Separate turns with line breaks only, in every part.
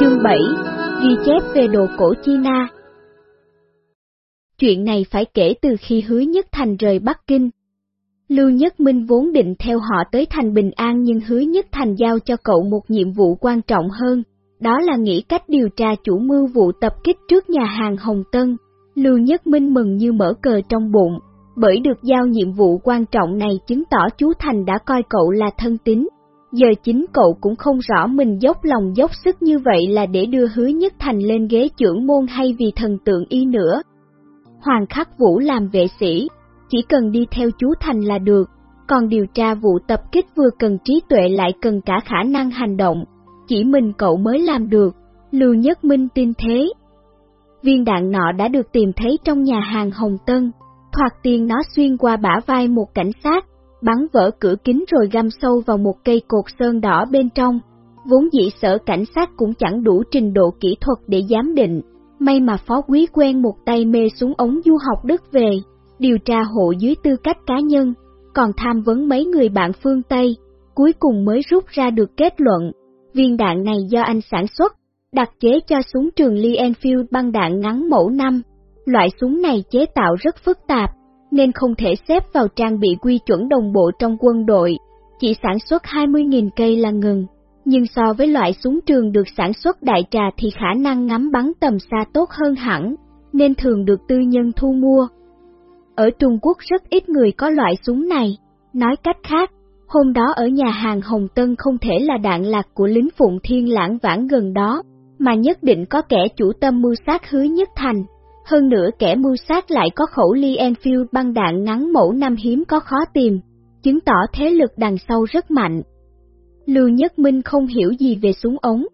Chương 7 Ghi chép về đồ cổ China Chuyện này phải kể từ khi hứa nhất thành rời Bắc Kinh. Lưu Nhất Minh vốn định theo họ tới thành Bình An nhưng hứa nhất thành giao cho cậu một nhiệm vụ quan trọng hơn, đó là nghĩ cách điều tra chủ mưu vụ tập kích trước nhà hàng Hồng Tân. Lưu Nhất Minh mừng như mở cờ trong bụng, bởi được giao nhiệm vụ quan trọng này chứng tỏ chú Thành đã coi cậu là thân tín. Giờ chính cậu cũng không rõ mình dốc lòng dốc sức như vậy là để đưa hứa nhất thành lên ghế trưởng môn hay vì thần tượng y nữa. Hoàng Khắc Vũ làm vệ sĩ, chỉ cần đi theo chú Thành là được, còn điều tra vụ tập kích vừa cần trí tuệ lại cần cả khả năng hành động, chỉ mình cậu mới làm được, Lưu Nhất Minh tin thế. Viên đạn nọ đã được tìm thấy trong nhà hàng Hồng Tân, thoạt tiên nó xuyên qua bả vai một cảnh sát, bắn vỡ cửa kính rồi găm sâu vào một cây cột sơn đỏ bên trong. Vốn dĩ sở cảnh sát cũng chẳng đủ trình độ kỹ thuật để giám định, may mà phó quý quen một tay mê xuống ống du học Đức về, điều tra hộ dưới tư cách cá nhân, còn tham vấn mấy người bạn phương Tây, cuối cùng mới rút ra được kết luận, viên đạn này do anh sản xuất, đặc chế cho súng trường Lee Enfield băng đạn ngắn mẫu 5. Loại súng này chế tạo rất phức tạp, nên không thể xếp vào trang bị quy chuẩn đồng bộ trong quân đội, chỉ sản xuất 20.000 cây là ngừng. Nhưng so với loại súng trường được sản xuất đại trà thì khả năng ngắm bắn tầm xa tốt hơn hẳn, nên thường được tư nhân thu mua. Ở Trung Quốc rất ít người có loại súng này, nói cách khác, hôm đó ở nhà hàng Hồng Tân không thể là đạn lạc của lính Phụng Thiên lãng vãng gần đó, mà nhất định có kẻ chủ tâm mưu sát hứa nhất thành. Hơn nữa kẻ mưu sát lại có khẩu Lee Enfield băng đạn ngắn mẫu năm hiếm có khó tìm, chứng tỏ thế lực đằng sau rất mạnh. Lưu Nhất Minh không hiểu gì về súng ống,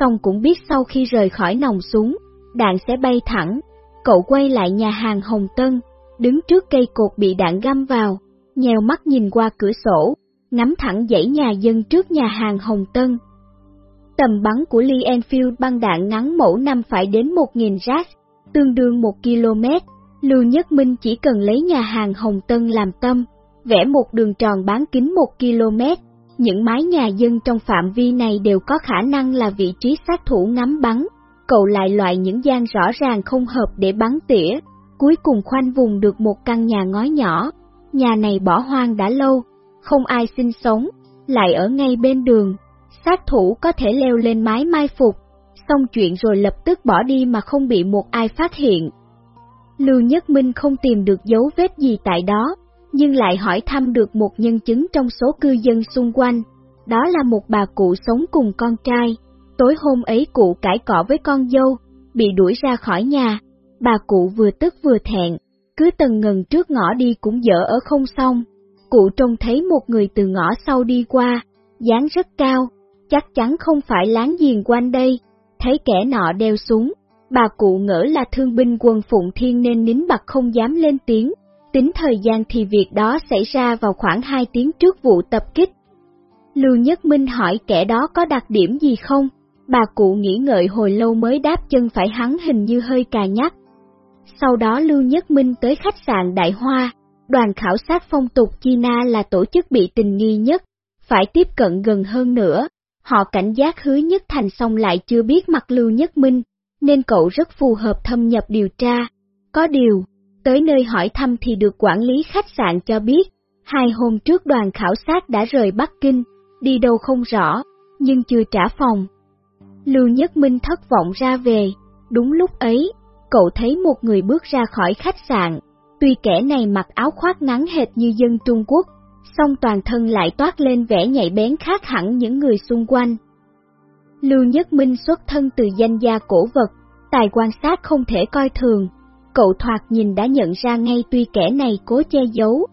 song cũng biết sau khi rời khỏi nòng súng, đạn sẽ bay thẳng. Cậu quay lại nhà hàng Hồng Tân, đứng trước cây cột bị đạn găm vào, nhèo mắt nhìn qua cửa sổ, ngắm thẳng dãy nhà dân trước nhà hàng Hồng Tân. Tầm bắn của Lee Enfield băng đạn ngắn mẫu năm phải đến 1.000 rác, tương đương 1 km. Lưu Nhất Minh chỉ cần lấy nhà hàng Hồng Tân làm tâm, vẽ một đường tròn bán kính 1 km. Những mái nhà dân trong phạm vi này đều có khả năng là vị trí sát thủ ngắm bắn, cậu lại loại những gian rõ ràng không hợp để bắn tỉa, cuối cùng khoanh vùng được một căn nhà ngói nhỏ. Nhà này bỏ hoang đã lâu, không ai sinh sống, lại ở ngay bên đường. Sát thủ có thể leo lên mái mai phục, xong chuyện rồi lập tức bỏ đi mà không bị một ai phát hiện. Lưu Nhất Minh không tìm được dấu vết gì tại đó, nhưng lại hỏi thăm được một nhân chứng trong số cư dân xung quanh. Đó là một bà cụ sống cùng con trai. Tối hôm ấy cụ cãi cọ với con dâu, bị đuổi ra khỏi nhà. Bà cụ vừa tức vừa thẹn, cứ tầng ngần trước ngõ đi cũng dở ở không xong. Cụ trông thấy một người từ ngõ sau đi qua, dáng rất cao, chắc chắn không phải láng giềng quanh đây. Thấy kẻ nọ đeo súng, bà cụ ngỡ là thương binh quân Phụng Thiên nên nín bặt không dám lên tiếng. Tính thời gian thì việc đó xảy ra vào khoảng 2 tiếng trước vụ tập kích. Lưu Nhất Minh hỏi kẻ đó có đặc điểm gì không? Bà cụ nghĩ ngợi hồi lâu mới đáp chân phải hắn hình như hơi cà nhắc. Sau đó Lưu Nhất Minh tới khách sạn Đại Hoa, đoàn khảo sát phong tục China là tổ chức bị tình nghi nhất, phải tiếp cận gần hơn nữa. Họ cảnh giác hứa nhất thành xong lại chưa biết mặt Lưu Nhất Minh, nên cậu rất phù hợp thâm nhập điều tra. Có điều, tới nơi hỏi thăm thì được quản lý khách sạn cho biết, hai hôm trước đoàn khảo sát đã rời Bắc Kinh, đi đâu không rõ, nhưng chưa trả phòng. Lưu Nhất Minh thất vọng ra về, đúng lúc ấy, cậu thấy một người bước ra khỏi khách sạn, tuy kẻ này mặc áo khoác ngắn hệt như dân Trung Quốc, song toàn thân lại toát lên vẻ nhạy bén khác hẳn những người xung quanh. Lưu Nhất Minh xuất thân từ danh gia cổ vật, tài quan sát không thể coi thường, cậu thoạt nhìn đã nhận ra ngay tuy kẻ này cố che giấu,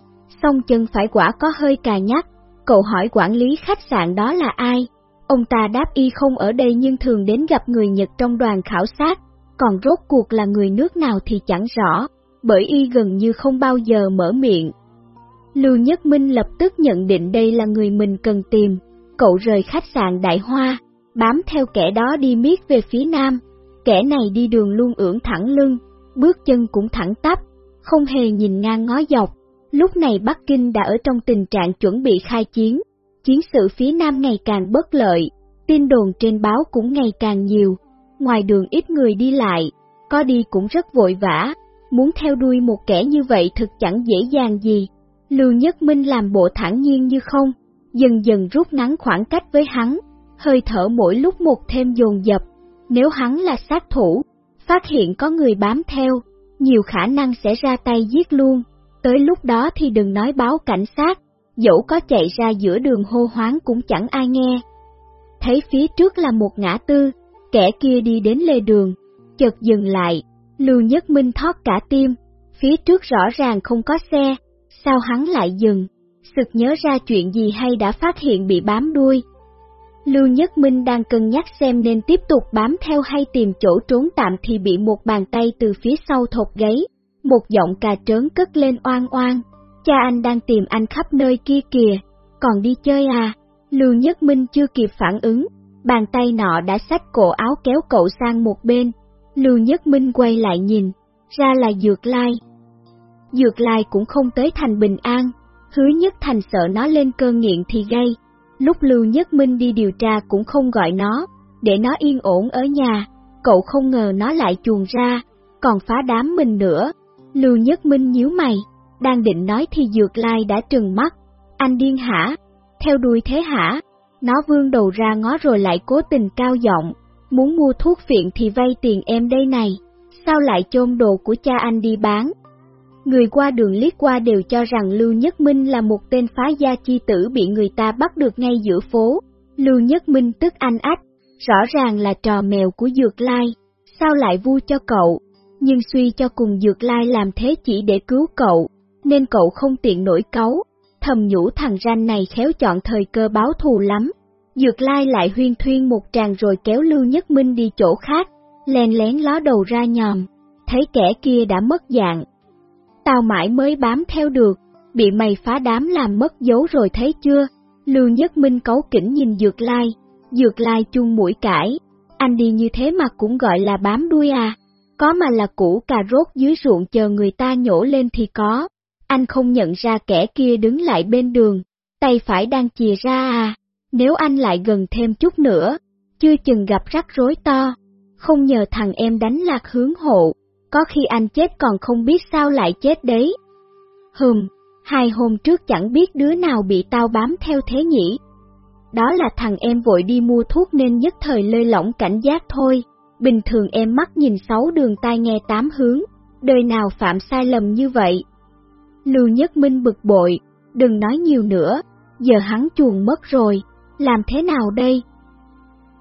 song chân phải quả có hơi cà nhắc, cậu hỏi quản lý khách sạn đó là ai, ông ta đáp y không ở đây nhưng thường đến gặp người Nhật trong đoàn khảo sát, còn rốt cuộc là người nước nào thì chẳng rõ, bởi y gần như không bao giờ mở miệng. Lưu Nhất Minh lập tức nhận định đây là người mình cần tìm, cậu rời khách sạn Đại Hoa, bám theo kẻ đó đi miết về phía nam, kẻ này đi đường luôn ưỡn thẳng lưng, bước chân cũng thẳng tắp, không hề nhìn ngang ngó dọc. Lúc này Bắc Kinh đã ở trong tình trạng chuẩn bị khai chiến, chiến sự phía Nam ngày càng bất lợi, tin đồn trên báo cũng ngày càng nhiều, ngoài đường ít người đi lại, có đi cũng rất vội vã, muốn theo đuôi một kẻ như vậy thực chẳng dễ dàng gì. Lưu Nhất Minh làm bộ thản nhiên như không, dần dần rút ngắn khoảng cách với hắn, hơi thở mỗi lúc một thêm dồn dập. Nếu hắn là sát thủ, phát hiện có người bám theo, nhiều khả năng sẽ ra tay giết luôn. Tới lúc đó thì đừng nói báo cảnh sát, dẫu có chạy ra giữa đường hô hoáng cũng chẳng ai nghe. Thấy phía trước là một ngã tư, kẻ kia đi đến lề đường, chợt dừng lại, Lưu Nhất Minh thoát cả tim, phía trước rõ ràng không có xe, sao hắn lại dừng, sực nhớ ra chuyện gì hay đã phát hiện bị bám đuôi. Lưu Nhất Minh đang cân nhắc xem nên tiếp tục bám theo hay tìm chỗ trốn tạm thì bị một bàn tay từ phía sau thột gáy, một giọng cà trớn cất lên oan oan, cha anh đang tìm anh khắp nơi kia kìa, còn đi chơi à? Lưu Nhất Minh chưa kịp phản ứng, bàn tay nọ đã xách cổ áo kéo cậu sang một bên. Lưu Nhất Minh quay lại nhìn, ra là Dược Lai. Dược Lai cũng không tới thành bình an, hứa nhất thành sợ nó lên cơn nghiện thì gây. Lúc Lưu Nhất Minh đi điều tra cũng không gọi nó, để nó yên ổn ở nhà, cậu không ngờ nó lại chuồn ra, còn phá đám mình nữa. Lưu Nhất Minh nhíu mày, đang định nói thì Dược Lai đã trừng mắt. Anh điên hả? Theo đuôi thế hả? Nó vươn đầu ra ngó rồi lại cố tình cao giọng, muốn mua thuốc viện thì vay tiền em đây này, sao lại chôn đồ của cha anh đi bán? Người qua đường liếc qua đều cho rằng Lưu Nhất Minh là một tên phá gia chi tử bị người ta bắt được ngay giữa phố. Lưu Nhất Minh tức anh ách, rõ ràng là trò mèo của Dược Lai, sao lại vui cho cậu? Nhưng suy cho cùng Dược Lai làm thế chỉ để cứu cậu, nên cậu không tiện nổi cấu, thầm nhủ thằng ranh này khéo chọn thời cơ báo thù lắm. Dược lai lại huyên thuyên một tràng rồi kéo Lưu Nhất Minh đi chỗ khác, len lén ló đầu ra nhòm, thấy kẻ kia đã mất dạng. Tao mãi mới bám theo được, bị mày phá đám làm mất dấu rồi thấy chưa? Lưu Nhất Minh cấu kỉnh nhìn Dược Lai, Dược Lai chung mũi cãi, anh đi như thế mà cũng gọi là bám đuôi à, có mà là củ cà rốt dưới ruộng chờ người ta nhổ lên thì có. Anh không nhận ra kẻ kia đứng lại bên đường, tay phải đang chìa ra à, nếu anh lại gần thêm chút nữa, chưa chừng gặp rắc rối to, không nhờ thằng em đánh lạc hướng hộ, có khi anh chết còn không biết sao lại chết đấy. Hừm, hai hôm trước chẳng biết đứa nào bị tao bám theo thế nhỉ. Đó là thằng em vội đi mua thuốc nên nhất thời lơi lỏng cảnh giác thôi, bình thường em mắt nhìn sáu đường tai nghe tám hướng, đời nào phạm sai lầm như vậy. Lưu Nhất Minh bực bội, đừng nói nhiều nữa, giờ hắn chuồn mất rồi, làm thế nào đây?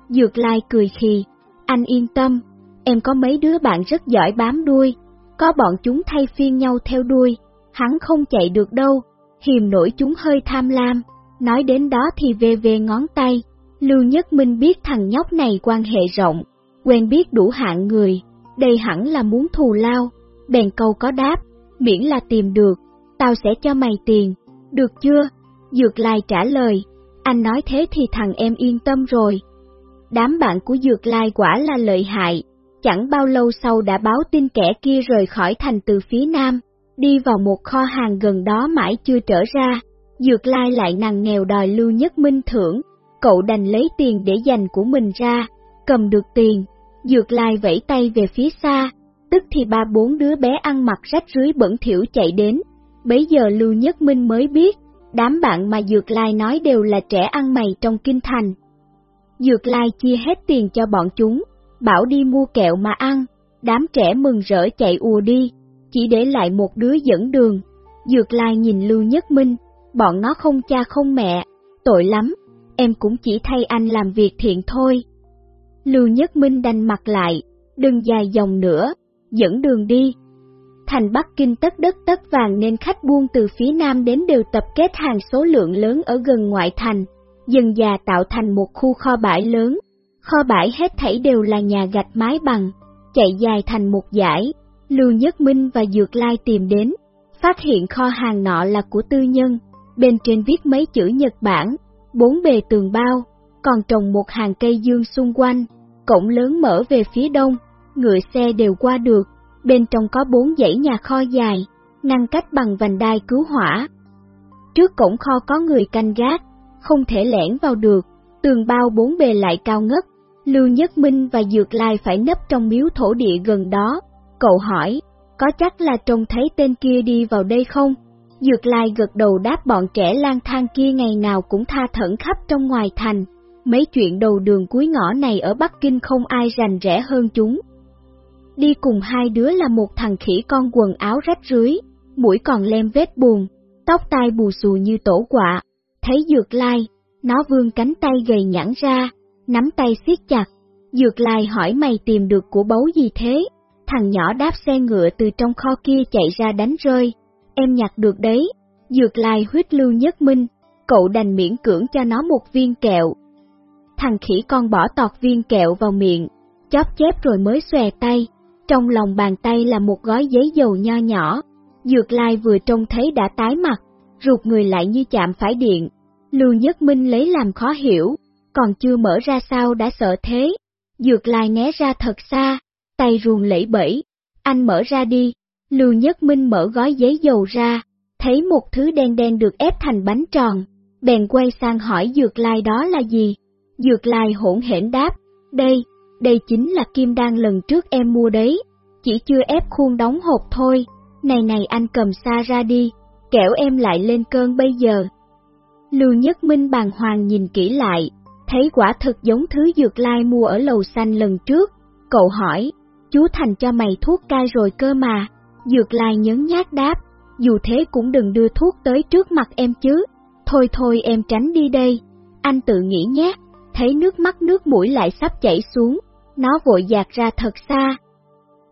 Dược Lai cười khì, anh yên tâm, em có mấy đứa bạn rất giỏi bám đuôi, có bọn chúng thay phiên nhau theo đuôi, hắn không chạy được đâu, hiềm nổi chúng hơi tham lam, nói đến đó thì về về ngón tay, Lưu Nhất Minh biết thằng nhóc này quan hệ rộng, quen biết đủ hạng người, đây hẳn là muốn thù lao, bèn câu có đáp, miễn là tìm được, tao sẽ cho mày tiền, được chưa? Dược Lai trả lời, anh nói thế thì thằng em yên tâm rồi. Đám bạn của Dược Lai quả là lợi hại, chẳng bao lâu sau đã báo tin kẻ kia rời khỏi thành từ phía nam, đi vào một kho hàng gần đó mãi chưa trở ra. Dược Lai lại nằng nghèo đòi Lưu Nhất Minh thưởng, cậu đành lấy tiền để dành của mình ra, cầm được tiền, Dược Lai vẫy tay về phía xa, tức thì ba bốn đứa bé ăn mặc rách rưới bẩn thỉu chạy đến, bấy giờ Lưu Nhất Minh mới biết, đám bạn mà Dược Lai nói đều là trẻ ăn mày trong kinh thành. Dược Lai chia hết tiền cho bọn chúng, bảo đi mua kẹo mà ăn, đám trẻ mừng rỡ chạy ùa đi, chỉ để lại một đứa dẫn đường. Dược Lai nhìn Lưu Nhất Minh, bọn nó không cha không mẹ, tội lắm, em cũng chỉ thay anh làm việc thiện thôi. Lưu Nhất Minh đành mặt lại, đừng dài dòng nữa, dẫn đường đi. Thành Bắc Kinh tất đất tất vàng nên khách buôn từ phía Nam đến đều tập kết hàng số lượng lớn ở gần ngoại thành, dần già tạo thành một khu kho bãi lớn. Kho bãi hết thảy đều là nhà gạch mái bằng, chạy dài thành một dải. Lưu Nhất Minh và Dược Lai tìm đến, phát hiện kho hàng nọ là của tư nhân, bên trên viết mấy chữ Nhật Bản, bốn bề tường bao, còn trồng một hàng cây dương xung quanh, cổng lớn mở về phía đông, ngựa xe đều qua được, bên trong có bốn dãy nhà kho dài, ngăn cách bằng vành đai cứu hỏa. Trước cổng kho có người canh gác, không thể lẻn vào được, tường bao bốn bề lại cao ngất, Lưu Nhất Minh và Dược Lai phải nấp trong miếu thổ địa gần đó. Cậu hỏi, có chắc là trông thấy tên kia đi vào đây không? Dược Lai gật đầu đáp bọn trẻ lang thang kia ngày nào cũng tha thẩn khắp trong ngoài thành. Mấy chuyện đầu đường cuối ngõ này ở Bắc Kinh không ai rành rẽ hơn chúng. Đi cùng hai đứa là một thằng khỉ con quần áo rách rưới, mũi còn lem vết buồn, tóc tai bù xù như tổ quạ. Thấy Dược Lai, nó vươn cánh tay gầy nhẵn ra, nắm tay siết chặt. Dược Lai hỏi mày tìm được của báu gì thế? Thằng nhỏ đáp xe ngựa từ trong kho kia chạy ra đánh rơi. Em nhặt được đấy. Dược Lai huyết lưu nhất minh, cậu đành miễn cưỡng cho nó một viên kẹo. Thằng khỉ con bỏ tọt viên kẹo vào miệng, chóp chép rồi mới xòe tay. Trong lòng bàn tay là một gói giấy dầu nho nhỏ. Dược Lai vừa trông thấy đã tái mặt, ruột người lại như chạm phải điện. Lưu Nhất Minh lấy làm khó hiểu, còn chưa mở ra sao đã sợ thế. Dược Lai né ra thật xa, tay ruồn lẫy bẫy. Anh mở ra đi. Lưu Nhất Minh mở gói giấy dầu ra, thấy một thứ đen đen được ép thành bánh tròn, bèn quay sang hỏi Dược Lai đó là gì. Dược Lai hỗn hển đáp, đây, đây chính là kim đan lần trước em mua đấy, chỉ chưa ép khuôn đóng hộp thôi, này này anh cầm xa ra đi, kẻo em lại lên cơn bây giờ. Lưu Nhất Minh bàng hoàng nhìn kỹ lại, thấy quả thực giống thứ dược lai mua ở lầu xanh lần trước, cậu hỏi, chú Thành cho mày thuốc cai rồi cơ mà, dược lai nhấn nhát đáp, dù thế cũng đừng đưa thuốc tới trước mặt em chứ, thôi thôi em tránh đi đây, anh tự nghĩ nhé, thấy nước mắt nước mũi lại sắp chảy xuống, nó vội dạt ra thật xa.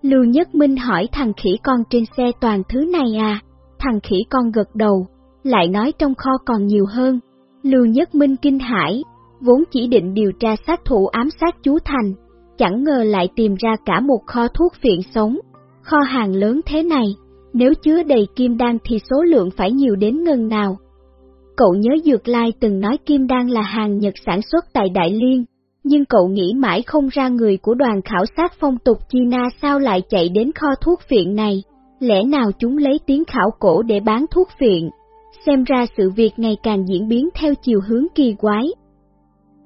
Lưu Nhất Minh hỏi thằng khỉ con trên xe toàn thứ này à, thằng khỉ con gật đầu, lại nói trong kho còn nhiều hơn. Lưu Nhất Minh kinh hãi, vốn chỉ định điều tra sát thủ ám sát chú Thành, chẳng ngờ lại tìm ra cả một kho thuốc phiện sống. Kho hàng lớn thế này, nếu chứa đầy kim đan thì số lượng phải nhiều đến ngân nào. Cậu nhớ Dược Lai từng nói kim đan là hàng Nhật sản xuất tại Đại Liên, nhưng cậu nghĩ mãi không ra người của đoàn khảo sát phong tục China sao lại chạy đến kho thuốc phiện này, lẽ nào chúng lấy tiếng khảo cổ để bán thuốc phiện. Xem ra sự việc ngày càng diễn biến theo chiều hướng kỳ quái.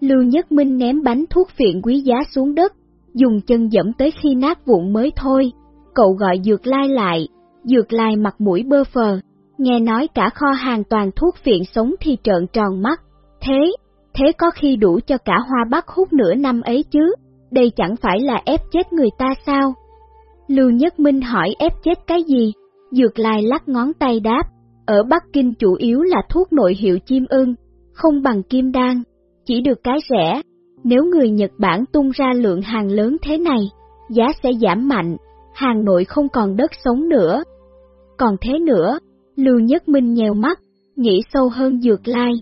Lưu Nhất Minh ném bánh thuốc phiện quý giá xuống đất, dùng chân dẫm tới khi nát vụn mới thôi. Cậu gọi Dược Lai lại, Dược Lai mặt mũi bơ phờ, nghe nói cả kho hàng toàn thuốc phiện sống thì trợn tròn mắt. Thế, thế có khi đủ cho cả hoa bắc hút nửa năm ấy chứ, đây chẳng phải là ép chết người ta sao? Lưu Nhất Minh hỏi ép chết cái gì? Dược Lai lắc ngón tay đáp, ở Bắc Kinh chủ yếu là thuốc nội hiệu chim ưng, không bằng kim đan, chỉ được cái rẻ. Nếu người Nhật Bản tung ra lượng hàng lớn thế này, giá sẽ giảm mạnh, hàng nội không còn đất sống nữa. Còn thế nữa, Lưu Nhất Minh nhèo mắt, nghĩ sâu hơn dược lai.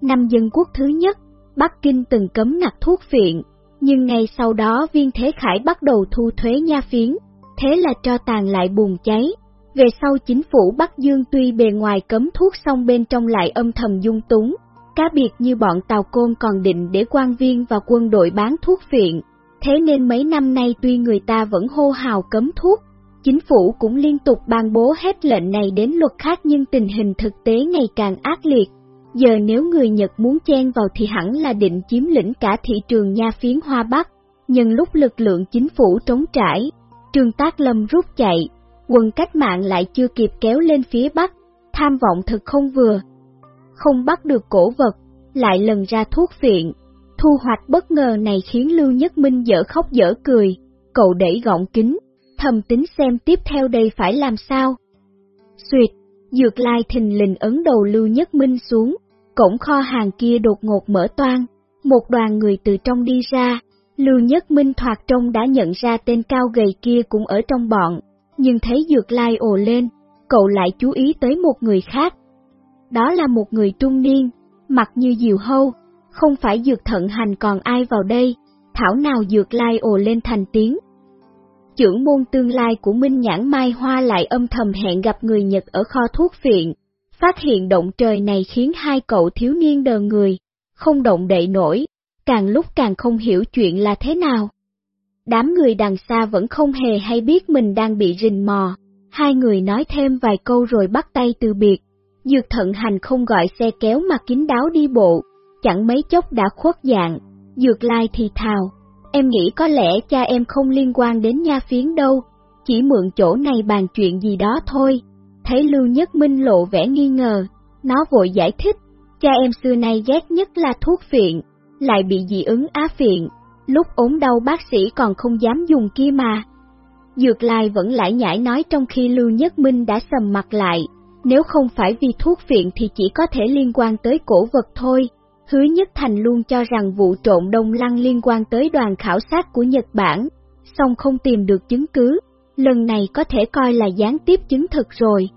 Năm dân quốc thứ nhất, Bắc Kinh từng cấm ngặt thuốc phiện, nhưng ngay sau đó viên thế khải bắt đầu thu thuế nha phiến, thế là cho tàn lại bùng cháy. Về sau chính phủ Bắc Dương tuy bề ngoài cấm thuốc xong bên trong lại âm thầm dung túng, cá biệt như bọn Tàu Côn còn định để quan viên và quân đội bán thuốc phiện. Thế nên mấy năm nay tuy người ta vẫn hô hào cấm thuốc, chính phủ cũng liên tục ban bố hết lệnh này đến luật khác nhưng tình hình thực tế ngày càng ác liệt. Giờ nếu người Nhật muốn chen vào thì hẳn là định chiếm lĩnh cả thị trường nha phiến Hoa Bắc. Nhưng lúc lực lượng chính phủ trống trải, Trương Tác Lâm rút chạy, quân cách mạng lại chưa kịp kéo lên phía Bắc, tham vọng thật không vừa. Không bắt được cổ vật, lại lần ra thuốc phiện. Thu hoạch bất ngờ này khiến Lưu Nhất Minh dở khóc dở cười, cậu đẩy gọng kính, thầm tính xem tiếp theo đây phải làm sao. Xuyệt, dược lai thình lình ấn đầu Lưu Nhất Minh xuống, cổng kho hàng kia đột ngột mở toan, một đoàn người từ trong đi ra, Lưu Nhất Minh thoạt trông đã nhận ra tên cao gầy kia cũng ở trong bọn, nhưng thấy Dược Lai ồ lên, cậu lại chú ý tới một người khác. Đó là một người trung niên, mặt như diều hâu, không phải Dược Thận Hành còn ai vào đây, thảo nào Dược Lai ồ lên thành tiếng. Trưởng môn tương lai của Minh Nhãn Mai Hoa lại âm thầm hẹn gặp người Nhật ở kho thuốc viện. phát hiện động trời này khiến hai cậu thiếu niên đờ người, không động đậy nổi, càng lúc càng không hiểu chuyện là thế nào. Đám người đằng xa vẫn không hề hay biết mình đang bị rình mò, hai người nói thêm vài câu rồi bắt tay từ biệt. Dược thận hành không gọi xe kéo mà kín đáo đi bộ, chẳng mấy chốc đã khuất dạng, dược lai thì thào, em nghĩ có lẽ cha em không liên quan đến nha phiến đâu, chỉ mượn chỗ này bàn chuyện gì đó thôi. Thấy Lưu Nhất Minh lộ vẻ nghi ngờ, nó vội giải thích, cha em xưa nay ghét nhất là thuốc phiện, lại bị dị ứng á phiện, lúc ốm đau bác sĩ còn không dám dùng kia mà. Dược lai vẫn lại nhảy nói trong khi Lưu Nhất Minh đã sầm mặt lại, nếu không phải vì thuốc phiện thì chỉ có thể liên quan tới cổ vật thôi. Hứa Nhất Thành luôn cho rằng vụ trộn đông lăng liên quan tới đoàn khảo sát của Nhật Bản, song không tìm được chứng cứ, lần này có thể coi là gián tiếp chứng thực rồi.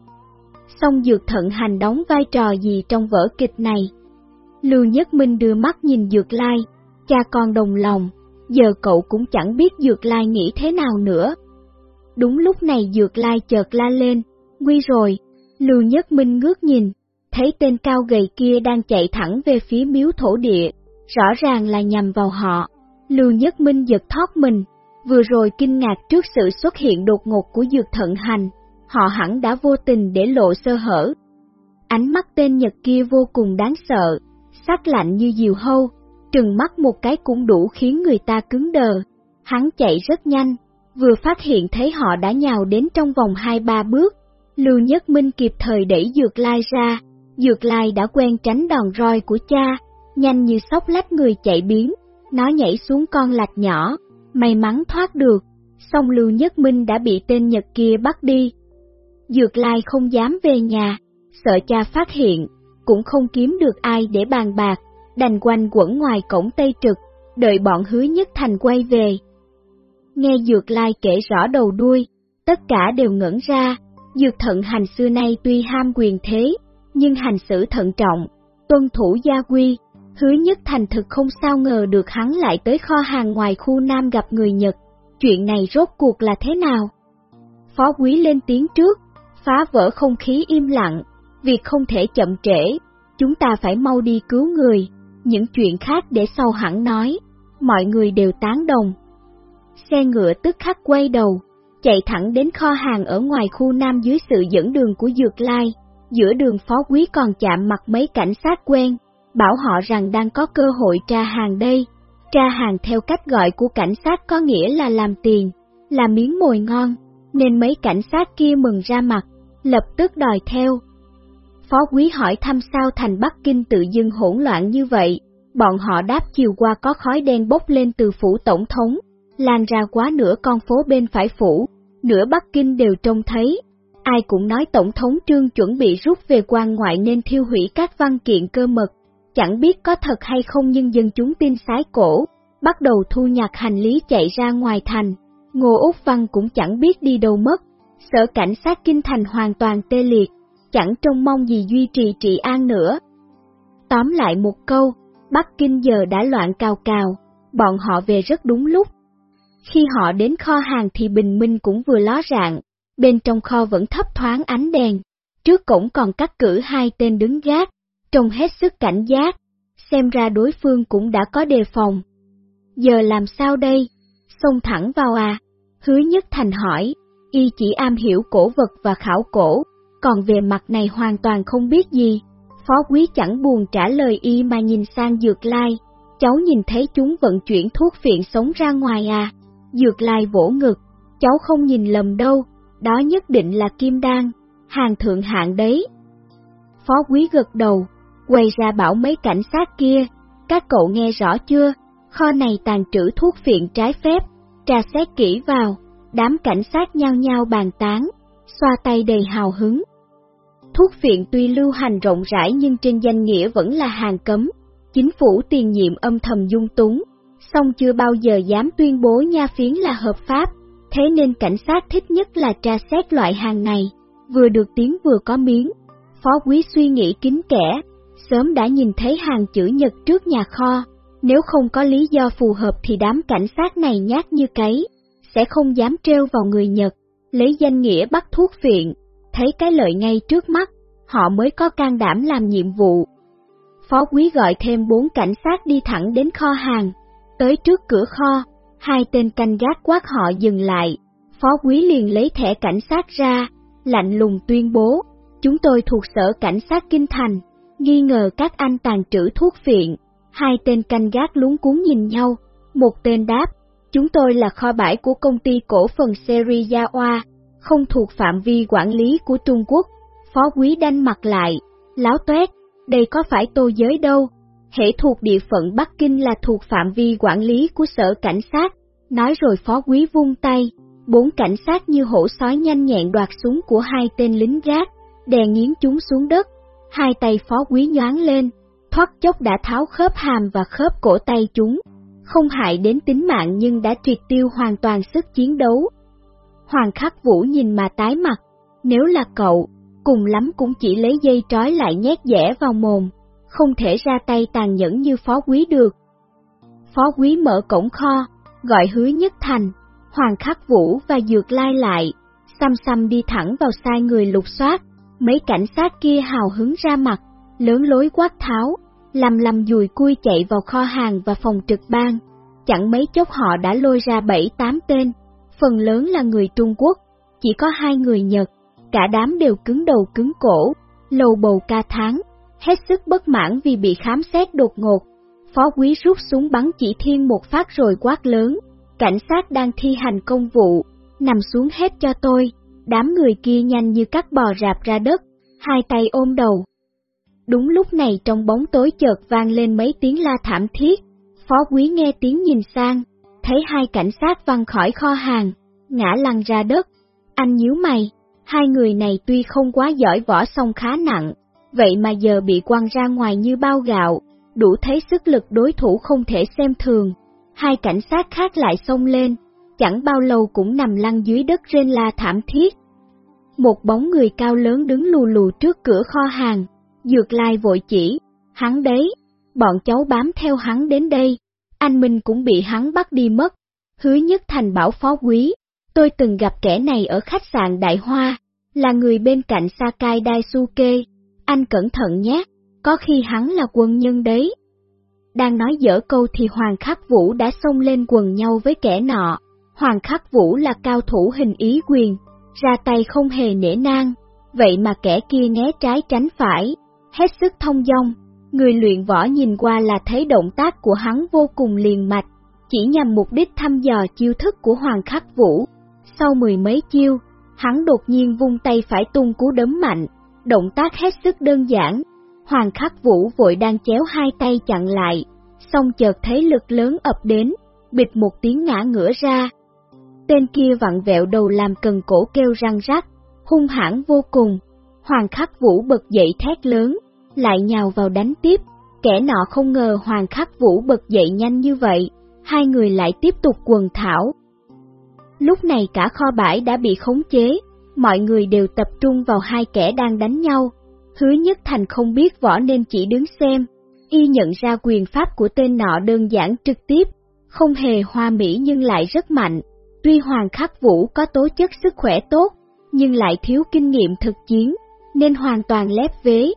Song Dược Thận Hành đóng vai trò gì trong vở kịch này? Lưu Nhất Minh đưa mắt nhìn Dược Lai, cha con đồng lòng, giờ cậu cũng chẳng biết Dược Lai nghĩ thế nào nữa. Đúng lúc này Dược Lai chợt la lên, nguy rồi, Lưu Nhất Minh ngước nhìn, thấy tên cao gầy kia đang chạy thẳng về phía miếu thổ địa, rõ ràng là nhằm vào họ. Lưu Nhất Minh giật thoát mình, vừa rồi kinh ngạc trước sự xuất hiện đột ngột của dược thận hành, họ hẳn đã vô tình để lộ sơ hở. Ánh mắt tên Nhật kia vô cùng đáng sợ, sắc lạnh như diều hâu, trừng mắt một cái cũng đủ khiến người ta cứng đờ. Hắn chạy rất nhanh, vừa phát hiện thấy họ đã nhào đến trong vòng hai ba bước. Lưu Nhất Minh kịp thời đẩy Dược Lai ra, Dược Lai đã quen tránh đòn roi của cha, nhanh như sóc lách người chạy biến, nó nhảy xuống con lạch nhỏ, may mắn thoát được, song Lưu Nhất Minh đã bị tên Nhật kia bắt đi. Dược Lai không dám về nhà, sợ cha phát hiện, cũng không kiếm được ai để bàn bạc, đành quanh quẩn ngoài cổng Tây Trực, đợi bọn hứa nhất thành quay về. Nghe Dược Lai kể rõ đầu đuôi, tất cả đều ngẩn ra, Dược thận hành xưa nay tuy ham quyền thế, nhưng hành xử thận trọng, tuân thủ gia quy, hứa nhất thành thực không sao ngờ được hắn lại tới kho hàng ngoài khu Nam gặp người Nhật, chuyện này rốt cuộc là thế nào? Phó quý lên tiếng trước, phá vỡ không khí im lặng, việc không thể chậm trễ, chúng ta phải mau đi cứu người, những chuyện khác để sau hẳn nói, mọi người đều tán đồng. Xe ngựa tức khắc quay đầu, chạy thẳng đến kho hàng ở ngoài khu Nam dưới sự dẫn đường của Dược Lai, giữa đường phó quý còn chạm mặt mấy cảnh sát quen, bảo họ rằng đang có cơ hội tra hàng đây. Tra hàng theo cách gọi của cảnh sát có nghĩa là làm tiền, là miếng mồi ngon, nên mấy cảnh sát kia mừng ra mặt, lập tức đòi theo. Phó quý hỏi thăm sao thành Bắc Kinh tự dưng hỗn loạn như vậy, bọn họ đáp chiều qua có khói đen bốc lên từ phủ tổng thống, lan ra quá nửa con phố bên phải phủ, nửa Bắc Kinh đều trông thấy. Ai cũng nói Tổng thống Trương chuẩn bị rút về quan ngoại nên thiêu hủy các văn kiện cơ mật, chẳng biết có thật hay không nhưng dân chúng tin sái cổ, bắt đầu thu nhặt hành lý chạy ra ngoài thành. Ngô Úc Văn cũng chẳng biết đi đâu mất, sở cảnh sát kinh thành hoàn toàn tê liệt, chẳng trông mong gì duy trì trị an nữa. Tóm lại một câu, Bắc Kinh giờ đã loạn cào cào, bọn họ về rất đúng lúc. Khi họ đến kho hàng thì bình minh cũng vừa ló rạng, bên trong kho vẫn thấp thoáng ánh đèn, trước cổng còn cắt cử hai tên đứng gác, trông hết sức cảnh giác, xem ra đối phương cũng đã có đề phòng. Giờ làm sao đây? Xông thẳng vào à? Hứa Nhất Thành hỏi, y chỉ am hiểu cổ vật và khảo cổ, còn về mặt này hoàn toàn không biết gì. Phó quý chẳng buồn trả lời y mà nhìn sang Dược Lai, cháu nhìn thấy chúng vận chuyển thuốc phiện sống ra ngoài à? Dược Lai vỗ ngực, cháu không nhìn lầm đâu, đó nhất định là kim đan, hàng thượng hạng đấy. Phó quý gật đầu, quay ra bảo mấy cảnh sát kia, các cậu nghe rõ chưa, kho này tàn trữ thuốc phiện trái phép, tra xét kỹ vào, đám cảnh sát nhao nhao bàn tán, xoa tay đầy hào hứng. Thuốc phiện tuy lưu hành rộng rãi nhưng trên danh nghĩa vẫn là hàng cấm, chính phủ tiền nhiệm âm thầm dung túng, song chưa bao giờ dám tuyên bố nha phiến là hợp pháp, thế nên cảnh sát thích nhất là tra xét loại hàng này, vừa được tiếng vừa có miếng. Phó quý suy nghĩ kín kẽ, sớm đã nhìn thấy hàng chữ nhật trước nhà kho, nếu không có lý do phù hợp thì đám cảnh sát này nhát như cấy, sẽ không dám treo vào người Nhật, lấy danh nghĩa bắt thuốc phiện, thấy cái lợi ngay trước mắt, họ mới có can đảm làm nhiệm vụ. Phó quý gọi thêm bốn cảnh sát đi thẳng đến kho hàng, tới trước cửa kho, hai tên canh gác quát họ dừng lại, phó quý liền lấy thẻ cảnh sát ra, lạnh lùng tuyên bố, chúng tôi thuộc sở cảnh sát Kinh Thành, nghi ngờ các anh tàn trữ thuốc phiện, Hai tên canh gác lúng cuốn nhìn nhau, một tên đáp, chúng tôi là kho bãi của công ty cổ phần Seriyawa, không thuộc phạm vi quản lý của Trung Quốc. Phó quý đanh mặt lại, láo toét, đây có phải tô giới đâu, hệ thuộc địa phận Bắc Kinh là thuộc phạm vi quản lý của sở cảnh sát, nói rồi phó quý vung tay, bốn cảnh sát như hổ sói nhanh nhẹn đoạt súng của hai tên lính gác, đè nghiến chúng xuống đất, hai tay phó quý nhoáng lên, thoát chốc đã tháo khớp hàm và khớp cổ tay chúng, không hại đến tính mạng nhưng đã triệt tiêu hoàn toàn sức chiến đấu. Hoàng khắc vũ nhìn mà tái mặt, nếu là cậu, cùng lắm cũng chỉ lấy dây trói lại nhét dẻ vào mồm, không thể ra tay tàn nhẫn như phó quý được. Phó quý mở cổng kho, gọi hứa nhất thành, hoàng khắc vũ và dược lai lại, xăm xăm đi thẳng vào sai người lục soát, mấy cảnh sát kia hào hứng ra mặt, lớn lối quát tháo, làm lầm dùi cui chạy vào kho hàng và phòng trực ban. Chẳng mấy chốc họ đã lôi ra bảy tám tên, phần lớn là người Trung Quốc, chỉ có hai người Nhật, cả đám đều cứng đầu cứng cổ, lầu bầu ca tháng, hết sức bất mãn vì bị khám xét đột ngột. Phó quý rút súng bắn chỉ thiên một phát rồi quát lớn, cảnh sát đang thi hành công vụ, nằm xuống hết cho tôi, đám người kia nhanh như cắt bò rạp ra đất, hai tay ôm đầu. Đúng lúc này trong bóng tối chợt vang lên mấy tiếng la thảm thiết, phó quý nghe tiếng nhìn sang, thấy hai cảnh sát văng khỏi kho hàng, ngã lăn ra đất. Anh nhíu mày, hai người này tuy không quá giỏi võ song khá nặng, vậy mà giờ bị quăng ra ngoài như bao gạo, đủ thấy sức lực đối thủ không thể xem thường. Hai cảnh sát khác lại xông lên, chẳng bao lâu cũng nằm lăn dưới đất rên la thảm thiết. Một bóng người cao lớn đứng lù lù trước cửa kho hàng, dược lai vội chỉ, hắn đấy, bọn cháu bám theo hắn đến đây, anh Minh cũng bị hắn bắt đi mất. Hứa nhất thành bảo phó quý, tôi từng gặp kẻ này ở khách sạn Đại Hoa, là người bên cạnh Sakai Daisuke, anh cẩn thận nhé, có khi hắn là quân nhân đấy. Đang nói dở câu thì Hoàng Khắc Vũ đã xông lên quần nhau với kẻ nọ. Hoàng Khắc Vũ là cao thủ hình ý quyền, ra tay không hề nể nang, vậy mà kẻ kia né trái tránh phải, hết sức thông dong. Người luyện võ nhìn qua là thấy động tác của hắn vô cùng liền mạch, chỉ nhằm mục đích thăm dò chiêu thức của Hoàng Khắc Vũ. Sau mười mấy chiêu, hắn đột nhiên vung tay phải tung cú đấm mạnh, động tác hết sức đơn giản. Hoàng Khắc Vũ vội đang chéo hai tay chặn lại, xong chợt thấy lực lớn ập đến, bịt một tiếng ngã ngửa ra. Tên kia vặn vẹo đầu làm cần cổ kêu răng rắc, hung hãn vô cùng. Hoàng Khắc Vũ bật dậy thét lớn, lại nhào vào đánh tiếp. Kẻ nọ không ngờ Hoàng Khắc Vũ bật dậy nhanh như vậy, hai người lại tiếp tục quần thảo. Lúc này cả kho bãi đã bị khống chế, mọi người đều tập trung vào hai kẻ đang đánh nhau. Hứa Nhất Thành không biết võ nên chỉ đứng xem, y nhận ra quyền pháp của tên nọ đơn giản trực tiếp, không hề hoa mỹ nhưng lại rất mạnh. Tuy Hoàng Khắc Vũ có tố chất sức khỏe tốt, nhưng lại thiếu kinh nghiệm thực chiến, nên hoàn toàn lép vế.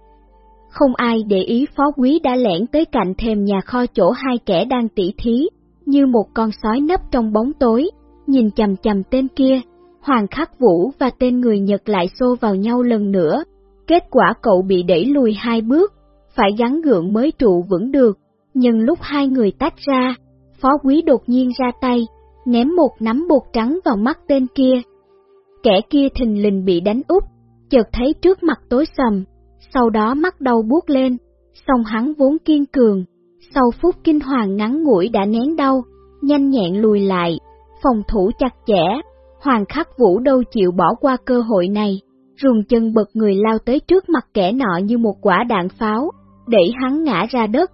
Không ai để ý phó quý đã lẻn tới cạnh thềm nhà kho chỗ hai kẻ đang tỉ thí, như một con sói nấp trong bóng tối, nhìn chầm chầm tên kia, Hoàng Khắc Vũ và tên người Nhật lại xô vào nhau lần nữa. Kết quả cậu bị đẩy lùi hai bước, phải gắn gượng mới trụ vững được. Nhưng lúc hai người tách ra, Phó Quý đột nhiên ra tay, ném một nắm bột trắng vào mắt tên kia. Kẻ kia thình lình bị đánh úp, chợt thấy trước mặt tối sầm, sau đó mắt đau buốt lên, song hắn vốn kiên cường, sau phút kinh hoàng ngắn ngủi đã nén đau, nhanh nhẹn lùi lại, phòng thủ chặt chẽ, Hoàng Khắc Vũ đâu chịu bỏ qua cơ hội này, rùng chân bật người lao tới trước mặt kẻ nọ như một quả đạn pháo, để hắn ngã ra đất.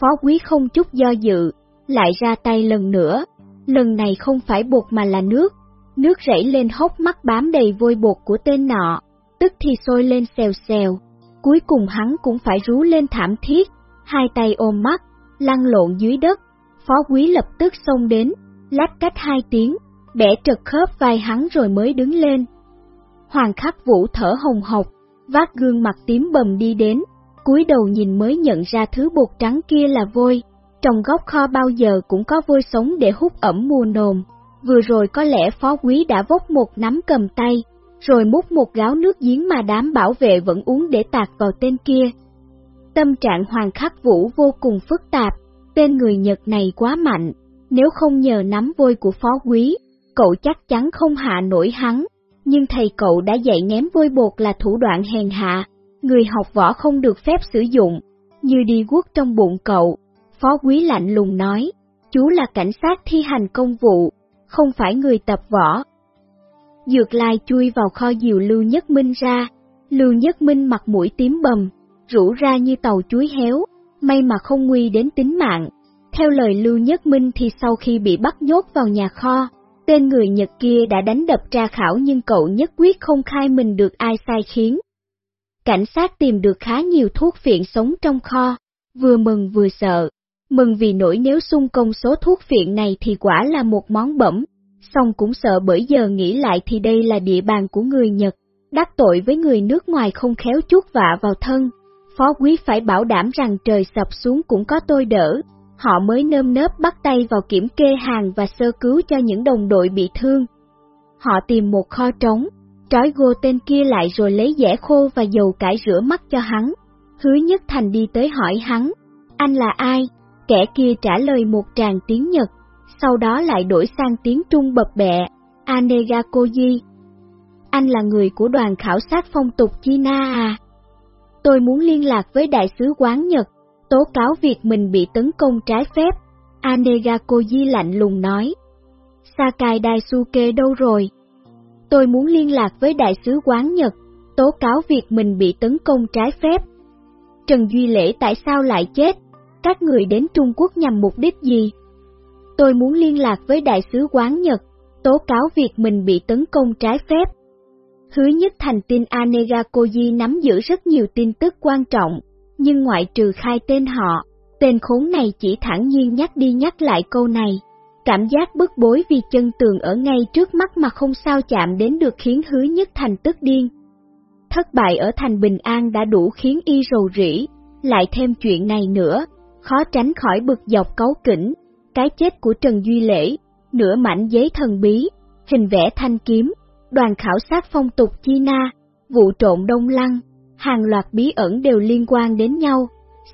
Phó quý không chút do dự, lại ra tay lần nữa, lần này không phải bột mà là nước, nước rảy lên hốc mắt bám đầy vôi bột của tên nọ, tức thì sôi lên xèo xèo, cuối cùng hắn cũng phải rú lên thảm thiết, hai tay ôm mắt, lăn lộn dưới đất, phó quý lập tức xông đến, lách cách hai tiếng, bẻ trật khớp vai hắn rồi mới đứng lên. Hoàng khắc vũ thở hồng hộc, vác gương mặt tím bầm đi đến, cúi đầu nhìn mới nhận ra thứ bột trắng kia là vôi, trong góc kho bao giờ cũng có vôi sống để hút ẩm mùa nồm. Vừa rồi có lẽ phó quý đã vốc một nắm cầm tay, rồi múc một gáo nước giếng mà đám bảo vệ vẫn uống để tạt vào tên kia. Tâm trạng Hoàng Khắc Vũ vô cùng phức tạp, tên người Nhật này quá mạnh, nếu không nhờ nắm vôi của phó quý, cậu chắc chắn không hạ nổi hắn. Nhưng thầy cậu đã dạy ném vôi bột là thủ đoạn hèn hạ, người học võ không được phép sử dụng, như đi guốc trong bụng cậu. Phó quý lạnh lùng nói, chú là cảnh sát thi hành công vụ, không phải người tập võ. Dược lai chui vào kho diều Lưu Nhất Minh ra, Lưu Nhất Minh mặt mũi tím bầm, rủ ra như tàu chuối héo, may mà không nguy đến tính mạng. Theo lời Lưu Nhất Minh thì sau khi bị bắt nhốt vào nhà kho, tên người Nhật kia đã đánh đập tra khảo nhưng cậu nhất quyết không khai mình được ai sai khiến. Cảnh sát tìm được khá nhiều thuốc phiện sống trong kho, vừa mừng vừa sợ. Mừng vì nỗi nếu xung công số thuốc phiện này thì quả là một món bẩm, song cũng sợ bởi giờ nghĩ lại thì đây là địa bàn của người Nhật, đắc tội với người nước ngoài không khéo chút vạ vào thân. Phó quý phải bảo đảm rằng trời sập xuống cũng có tôi đỡ, họ mới nơm nớp bắt tay vào kiểm kê hàng và sơ cứu cho những đồng đội bị thương. Họ tìm một kho trống, trói gô tên kia lại rồi lấy dẻ khô và dầu cải rửa mắt cho hắn. Hứa Nhất Thành đi tới hỏi hắn, anh là ai? Kẻ kia trả lời một tràng tiếng Nhật, sau đó lại đổi sang tiếng Trung bập bẹ, Anega Koji. Anh là người của đoàn khảo sát phong tục China à? Tôi muốn liên lạc với đại sứ quán Nhật, tố cáo việc mình bị tấn công trái phép. Anegakoji lạnh lùng nói. Sakai Daisuke đâu rồi? Tôi muốn liên lạc với đại sứ quán Nhật, tố cáo việc mình bị tấn công trái phép. Trần Duy Lễ tại sao lại chết? Các người đến Trung Quốc nhằm mục đích gì? Tôi muốn liên lạc với đại sứ quán Nhật, tố cáo việc mình bị tấn công trái phép. Hứa nhất thành tin Anegakoji nắm giữ rất nhiều tin tức quan trọng, nhưng ngoại trừ khai tên họ, tên khốn này chỉ thẳng nhiên nhắc đi nhắc lại câu này. Cảm giác bức bối vì chân tường ở ngay trước mắt mà không sao chạm đến được khiến hứa nhất thành tức điên. Thất bại ở thành Bình An đã đủ khiến y rầu rĩ, lại thêm chuyện này nữa, khó tránh khỏi bực dọc cấu kỉnh, cái chết của Trần Duy Lễ, nửa mảnh giấy thần bí, hình vẽ thanh kiếm, đoàn khảo sát phong tục China, vụ trộn đông lăng, hàng loạt bí ẩn đều liên quan đến nhau,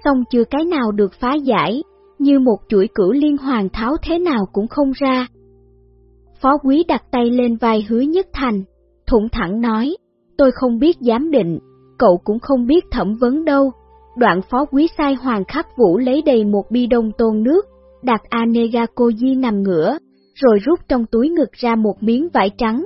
song chưa cái nào được phá giải, như một chuỗi cửu liên hoàn tháo thế nào cũng không ra. Phó quý đặt tay lên vai hứa nhất thành, thủng thẳng nói, tôi không biết giám định, cậu cũng không biết thẩm vấn đâu. Đoạn phó quý sai hoàng khắc vũ lấy đầy một bi đông tôn nước, đặt Anegakoji nằm ngửa, rồi rút trong túi ngực ra một miếng vải trắng.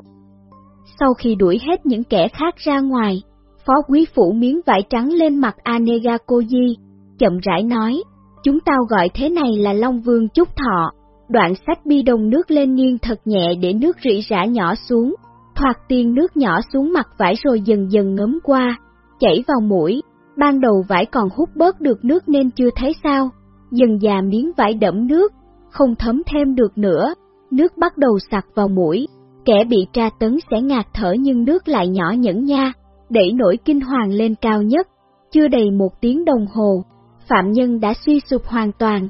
Sau khi đuổi hết những kẻ khác ra ngoài, phó quý phủ miếng vải trắng lên mặt Anega Koji, chậm rãi nói, chúng tao gọi thế này là Long Vương Chúc Thọ. Đoạn sách bi đồng nước lên nghiêng thật nhẹ để nước rỉ rả nhỏ xuống, thoạt tiên nước nhỏ xuống mặt vải rồi dần dần ngấm qua, chảy vào mũi, ban đầu vải còn hút bớt được nước nên chưa thấy sao, dần già miếng vải đẫm nước, không thấm thêm được nữa, nước bắt đầu sặc vào mũi, kẻ bị tra tấn sẽ ngạt thở nhưng nước lại nhỏ nhẫn nha, đẩy nổi kinh hoàng lên cao nhất, chưa đầy một tiếng đồng hồ, phạm nhân đã suy sụp hoàn toàn.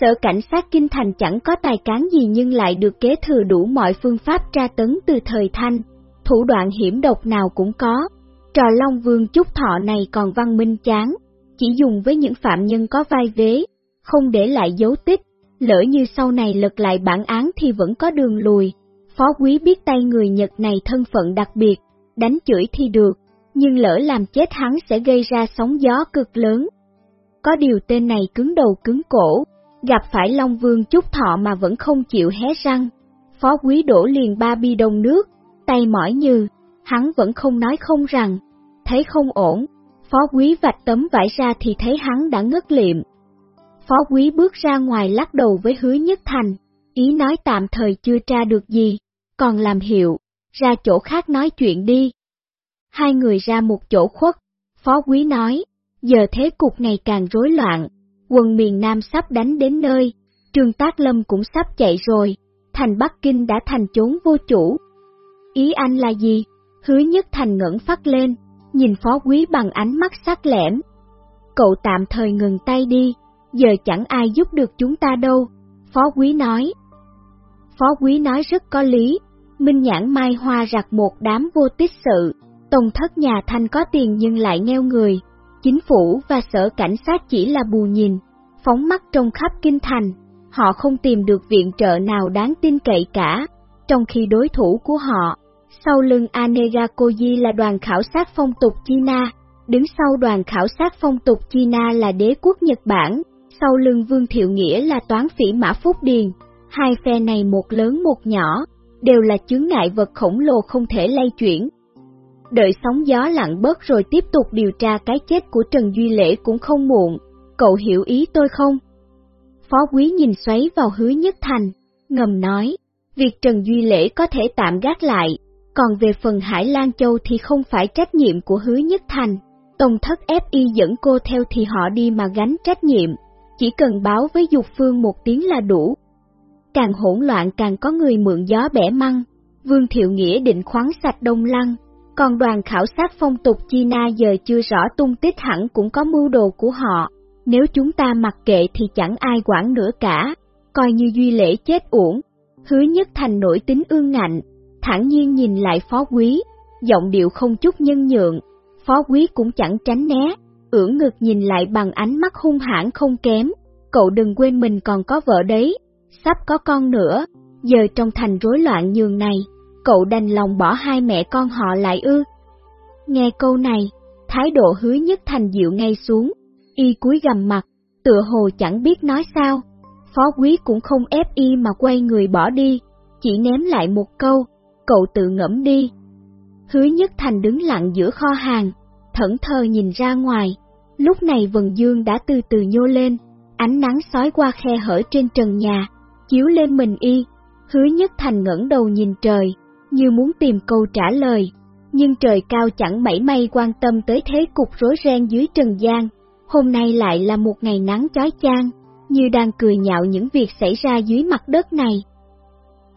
Sở cảnh sát Kinh Thành chẳng có tài cán gì nhưng lại được kế thừa đủ mọi phương pháp tra tấn từ thời thanh, thủ đoạn hiểm độc nào cũng có. Trò Long Vương Chúc Thọ này còn văn minh chán, chỉ dùng với những phạm nhân có vai vế, không để lại dấu tích, lỡ như sau này lật lại bản án thì vẫn có đường lùi. Phó quý biết tay người Nhật này thân phận đặc biệt, đánh chửi thì được, nhưng lỡ làm chết hắn sẽ gây ra sóng gió cực lớn. Có điều tên này cứng đầu cứng cổ, gặp phải Long Vương chút thọ mà vẫn không chịu hé răng. Phó quý đổ liền ba bi đông nước, tay mỏi như, hắn vẫn không nói không rằng, thấy không ổn, phó quý vạch tấm vải ra thì thấy hắn đã ngất liệm. Phó quý bước ra ngoài lắc đầu với hứa nhất thành, ý nói tạm thời chưa tra được gì, còn làm hiệu, ra chỗ khác nói chuyện đi. Hai người ra một chỗ khuất, phó quý nói, giờ thế cục ngày càng rối loạn, quân miền Nam sắp đánh đến nơi, Trương Tác Lâm cũng sắp chạy rồi, thành Bắc Kinh đã thành chốn vô chủ. Ý anh là gì? Hứa nhất thành ngẩn phát lên, nhìn phó quý bằng ánh mắt sắc lẻm. Cậu tạm thời ngừng tay đi, giờ chẳng ai giúp được chúng ta đâu, phó quý nói. Phó quý nói rất có lý, Minh Nhãn Mai Hoa rạc một đám vô tích sự, tổng thất nhà thanh có tiền nhưng lại nghèo người, Chính phủ và sở cảnh sát chỉ là bù nhìn, phóng mắt trong khắp kinh thành, họ không tìm được viện trợ nào đáng tin cậy cả, trong khi đối thủ của họ, sau lưng Anega Koji là đoàn khảo sát phong tục China, đứng sau đoàn khảo sát phong tục China là đế quốc Nhật Bản, sau lưng Vương Thiệu Nghĩa là toán phỉ Mã Phúc Điền. Hai phe này một lớn một nhỏ, đều là chướng ngại vật khổng lồ không thể lay chuyển. Đợi sóng gió lặng bớt rồi tiếp tục điều tra cái chết của Trần Duy Lễ cũng không muộn, cậu hiểu ý tôi không? Phó quý nhìn xoáy vào hứa nhất thành, ngầm nói, việc Trần Duy Lễ có thể tạm gác lại, còn về phần Hải Lan Châu thì không phải trách nhiệm của hứa nhất thành. Tông thất FI dẫn cô theo thì họ đi mà gánh trách nhiệm, chỉ cần báo với Dục Phương một tiếng là đủ. Càng hỗn loạn càng có người mượn gió bẻ măng, Vương Thiệu Nghĩa định khoáng sạch đông lăng, còn đoàn khảo sát phong tục China giờ chưa rõ tung tích hẳn cũng có mưu đồ của họ, nếu chúng ta mặc kệ thì chẳng ai quản nữa cả, coi như duy lễ chết uổng. Hứa nhất thành nổi tính ương ngạnh, thẳng nhiên nhìn lại phó quý, giọng điệu không chút nhân nhượng, phó quý cũng chẳng tránh né, ưỡn ngực nhìn lại bằng ánh mắt hung hãn không kém, cậu đừng quên mình còn có vợ đấy, sắp có con nữa, giờ trong thành rối loạn nhường này, cậu đành lòng bỏ hai mẹ con họ lại ư. Nghe câu này, thái độ hứa nhất thành dịu ngay xuống, y cúi gầm mặt, tựa hồ chẳng biết nói sao, phó quý cũng không ép y mà quay người bỏ đi, chỉ ném lại một câu, cậu tự ngẫm đi. Hứa nhất thành đứng lặng giữa kho hàng, thẫn thờ nhìn ra ngoài, lúc này vần dương đã từ từ nhô lên, ánh nắng sói qua khe hở trên trần nhà, chiếu lên mình y, hứa nhất thành ngẩng đầu nhìn trời, như muốn tìm câu trả lời, nhưng trời cao chẳng mảy may quan tâm tới thế cục rối ren dưới trần gian, hôm nay lại là một ngày nắng chói chang, như đang cười nhạo những việc xảy ra dưới mặt đất này.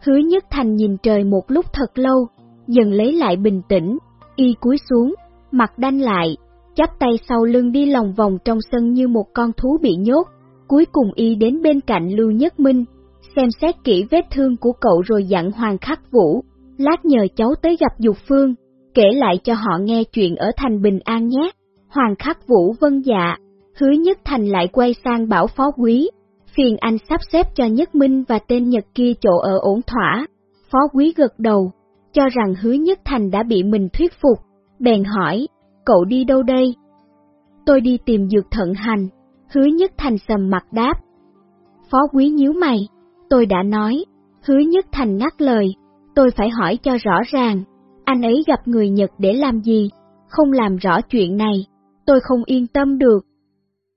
Hứa Nhất Thành nhìn trời một lúc thật lâu, dần lấy lại bình tĩnh, y cúi xuống, mặt đanh lại, chắp tay sau lưng đi lòng vòng trong sân như một con thú bị nhốt, cuối cùng y đến bên cạnh Lưu Nhất Minh, xem xét kỹ vết thương của cậu rồi dặn Hoàng Khắc Vũ, lát nhờ cháu tới gặp Dục Phương, kể lại cho họ nghe chuyện ở thành Bình An nhé. Hoàng Khắc Vũ vân dạ, hứa Nhất Thành lại quay sang bảo phó quý, phiền anh sắp xếp cho Nhất Minh và tên Nhật kia chỗ ở ổn thỏa. Phó quý gật đầu, cho rằng hứa Nhất Thành đã bị mình thuyết phục, bèn hỏi, cậu đi đâu đây? Tôi đi tìm dược thận hành, hứa Nhất Thành sầm mặt đáp. Phó quý nhíu mày, tôi đã nói, hứa Nhất Thành ngắt lời, tôi phải hỏi cho rõ ràng, anh ấy gặp người Nhật để làm gì, không làm rõ chuyện này, tôi không yên tâm được.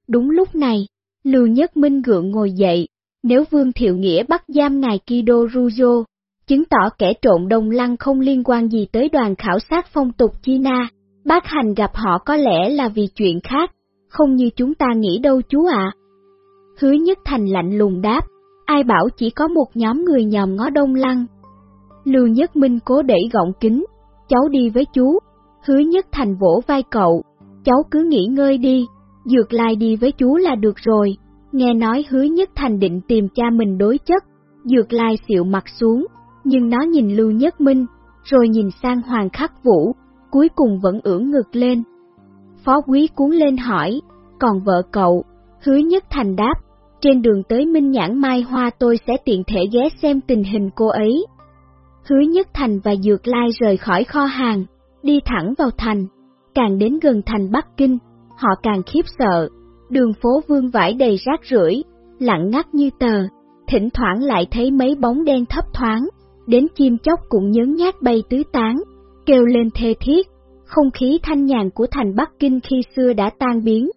Đúng lúc này, Lưu Nhất Minh gượng ngồi dậy, nếu Vương Thiệu Nghĩa bắt giam ngài Kido Rujo, chứng tỏ kẻ trộn đồng lăng không liên quan gì tới đoàn khảo sát phong tục China, bác hành gặp họ có lẽ là vì chuyện khác, không như chúng ta nghĩ đâu chú ạ. Hứa Nhất Thành lạnh lùng đáp, ai bảo chỉ có một nhóm người nhòm ngó đông lăng. Lưu Nhất Minh cố đẩy gọng kính, cháu đi với chú, hứa Nhất Thành vỗ vai cậu, cháu cứ nghỉ ngơi đi, Dược lai đi với chú là được rồi, nghe nói hứa nhất thành định tìm cha mình đối chất, dược lai xịu mặt xuống, nhưng nó nhìn Lưu Nhất Minh, rồi nhìn sang Hoàng Khắc Vũ, cuối cùng vẫn ưỡn ngực lên. Phó quý cuốn lên hỏi, còn vợ cậu, hứa nhất thành đáp, trên đường tới Minh Nhãn Mai Hoa tôi sẽ tiện thể ghé xem tình hình cô ấy. Hứa nhất thành và Dược Lai rời khỏi kho hàng, đi thẳng vào thành, càng đến gần thành Bắc Kinh, họ càng khiếp sợ. Đường phố vương vãi đầy rác rưởi, lặng ngắt như tờ, thỉnh thoảng lại thấy mấy bóng đen thấp thoáng, đến chim chóc cũng nhớn nhát bay tứ tán, kêu lên thê thiết, không khí thanh nhàn của thành Bắc Kinh khi xưa đã tan biến.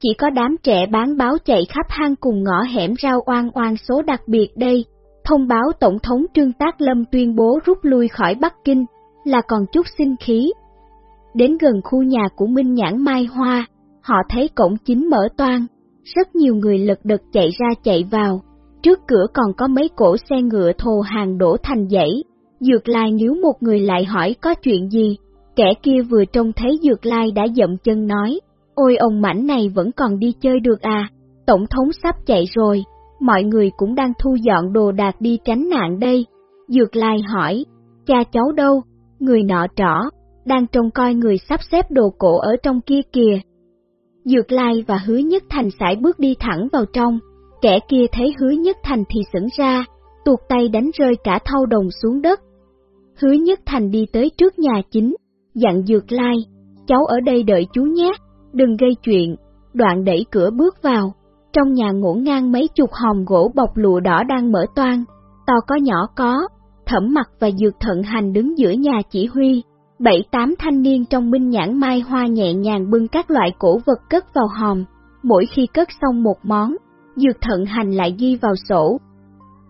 Chỉ có đám trẻ bán báo chạy khắp hang cùng ngõ hẻm rao oan oan số đặc biệt đây, thông báo Tổng thống Trương Tác Lâm tuyên bố rút lui khỏi Bắc Kinh, là còn chút sinh khí, Đến gần khu nhà của Minh Nhãn Mai Hoa, họ thấy cổng chính mở toan, rất nhiều người lật đật chạy ra chạy vào, trước cửa còn có mấy cổ xe ngựa thồ hàng đổ thành dãy. Dược Lai nếu một người lại hỏi có chuyện gì, kẻ kia vừa trông thấy Dược Lai đã dậm chân nói, ôi ông mảnh này vẫn còn đi chơi được à, tổng thống sắp chạy rồi, mọi người cũng đang thu dọn đồ đạc đi tránh nạn đây. Dược Lai hỏi, cha cháu đâu? Người nọ trỏ, đang trông coi người sắp xếp đồ cổ ở trong kia kìa. Dược Lai và Hứa Nhất Thành sải bước đi thẳng vào trong, kẻ kia thấy Hứa Nhất Thành thì sững ra, tuột tay đánh rơi cả thau đồng xuống đất. Hứa Nhất Thành đi tới trước nhà chính, dặn Dược Lai, cháu ở đây đợi chú nhé, đừng gây chuyện, đoạn đẩy cửa bước vào. Trong nhà ngổn ngang mấy chục hòm gỗ bọc lụa đỏ đang mở toan, to có nhỏ có, thẩm mặt và dược thận hành đứng giữa nhà chỉ huy. Bảy tám thanh niên trong minh nhãn mai hoa nhẹ nhàng bưng các loại cổ vật cất vào hòm, mỗi khi cất xong một món, dược thận hành lại ghi vào sổ.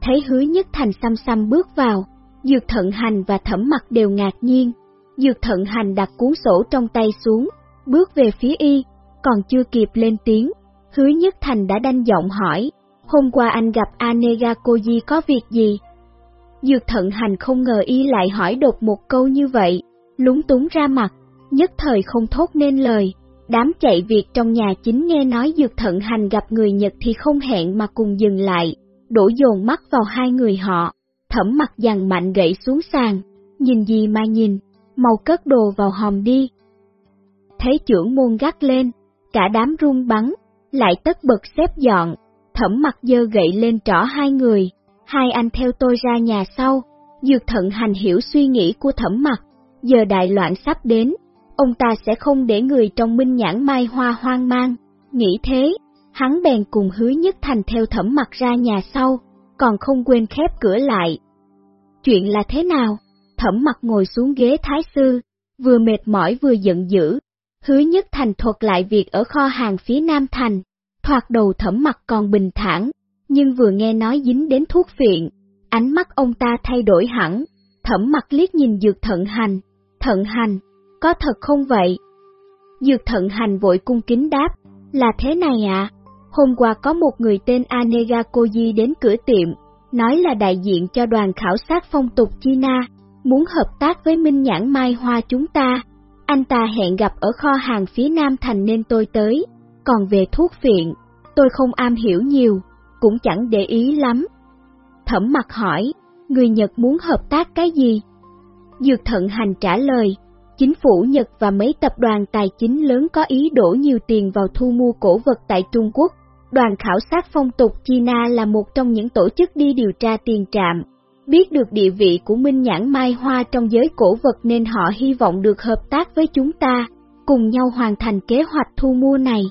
Thấy hứa nhất thành xăm xăm bước vào, dược thận hành và thẩm mặt đều ngạc nhiên, dược thận hành đặt cuốn sổ trong tay xuống, bước về phía y, còn chưa kịp lên tiếng, hứa nhất thành đã đanh giọng hỏi, hôm qua anh gặp Anega Koji có việc gì? Dược thận hành không ngờ y lại hỏi đột một câu như vậy, lúng túng ra mặt, nhất thời không thốt nên lời. Đám chạy việc trong nhà chính nghe nói dược thận hành gặp người Nhật thì không hẹn mà cùng dừng lại, đổ dồn mắt vào hai người họ, thẩm mặt dằn mạnh gãy xuống sàn, nhìn gì mà nhìn, mau cất đồ vào hòm đi. Thấy trưởng môn gắt lên, cả đám run bắn, lại tất bật xếp dọn, thẩm mặt dơ gậy lên trỏ hai người, hai anh theo tôi ra nhà sau, dược thận hành hiểu suy nghĩ của thẩm mặt, giờ đại loạn sắp đến, ông ta sẽ không để người trong minh nhãn mai hoa hoang mang, nghĩ thế, hắn bèn cùng hứa nhất thành theo thẩm mặt ra nhà sau, còn không quên khép cửa lại. Chuyện là thế nào? Thẩm mặt ngồi xuống ghế thái sư, vừa mệt mỏi vừa giận dữ, hứa nhất thành thuật lại việc ở kho hàng phía nam thành, thoạt đầu thẩm mặt còn bình thản, nhưng vừa nghe nói dính đến thuốc phiện, ánh mắt ông ta thay đổi hẳn, thẩm mặt liếc nhìn dược thận hành, thận hành, có thật không vậy? Dược thận hành vội cung kính đáp, là thế này ạ, à? hôm qua có một người tên Anega Koji đến cửa tiệm, nói là đại diện cho đoàn khảo sát phong tục China, muốn hợp tác với Minh Nhãn Mai Hoa chúng ta. Anh ta hẹn gặp ở kho hàng phía Nam Thành nên tôi tới, còn về thuốc phiện, tôi không am hiểu nhiều, cũng chẳng để ý lắm. Thẩm mặt hỏi, người Nhật muốn hợp tác cái gì? Dược thận hành trả lời, chính phủ Nhật và mấy tập đoàn tài chính lớn có ý đổ nhiều tiền vào thu mua cổ vật tại Trung Quốc. Đoàn khảo sát phong tục China là một trong những tổ chức đi điều tra tiền trạm. Biết được địa vị của Minh Nhãn Mai Hoa trong giới cổ vật nên họ hy vọng được hợp tác với chúng ta, cùng nhau hoàn thành kế hoạch thu mua này.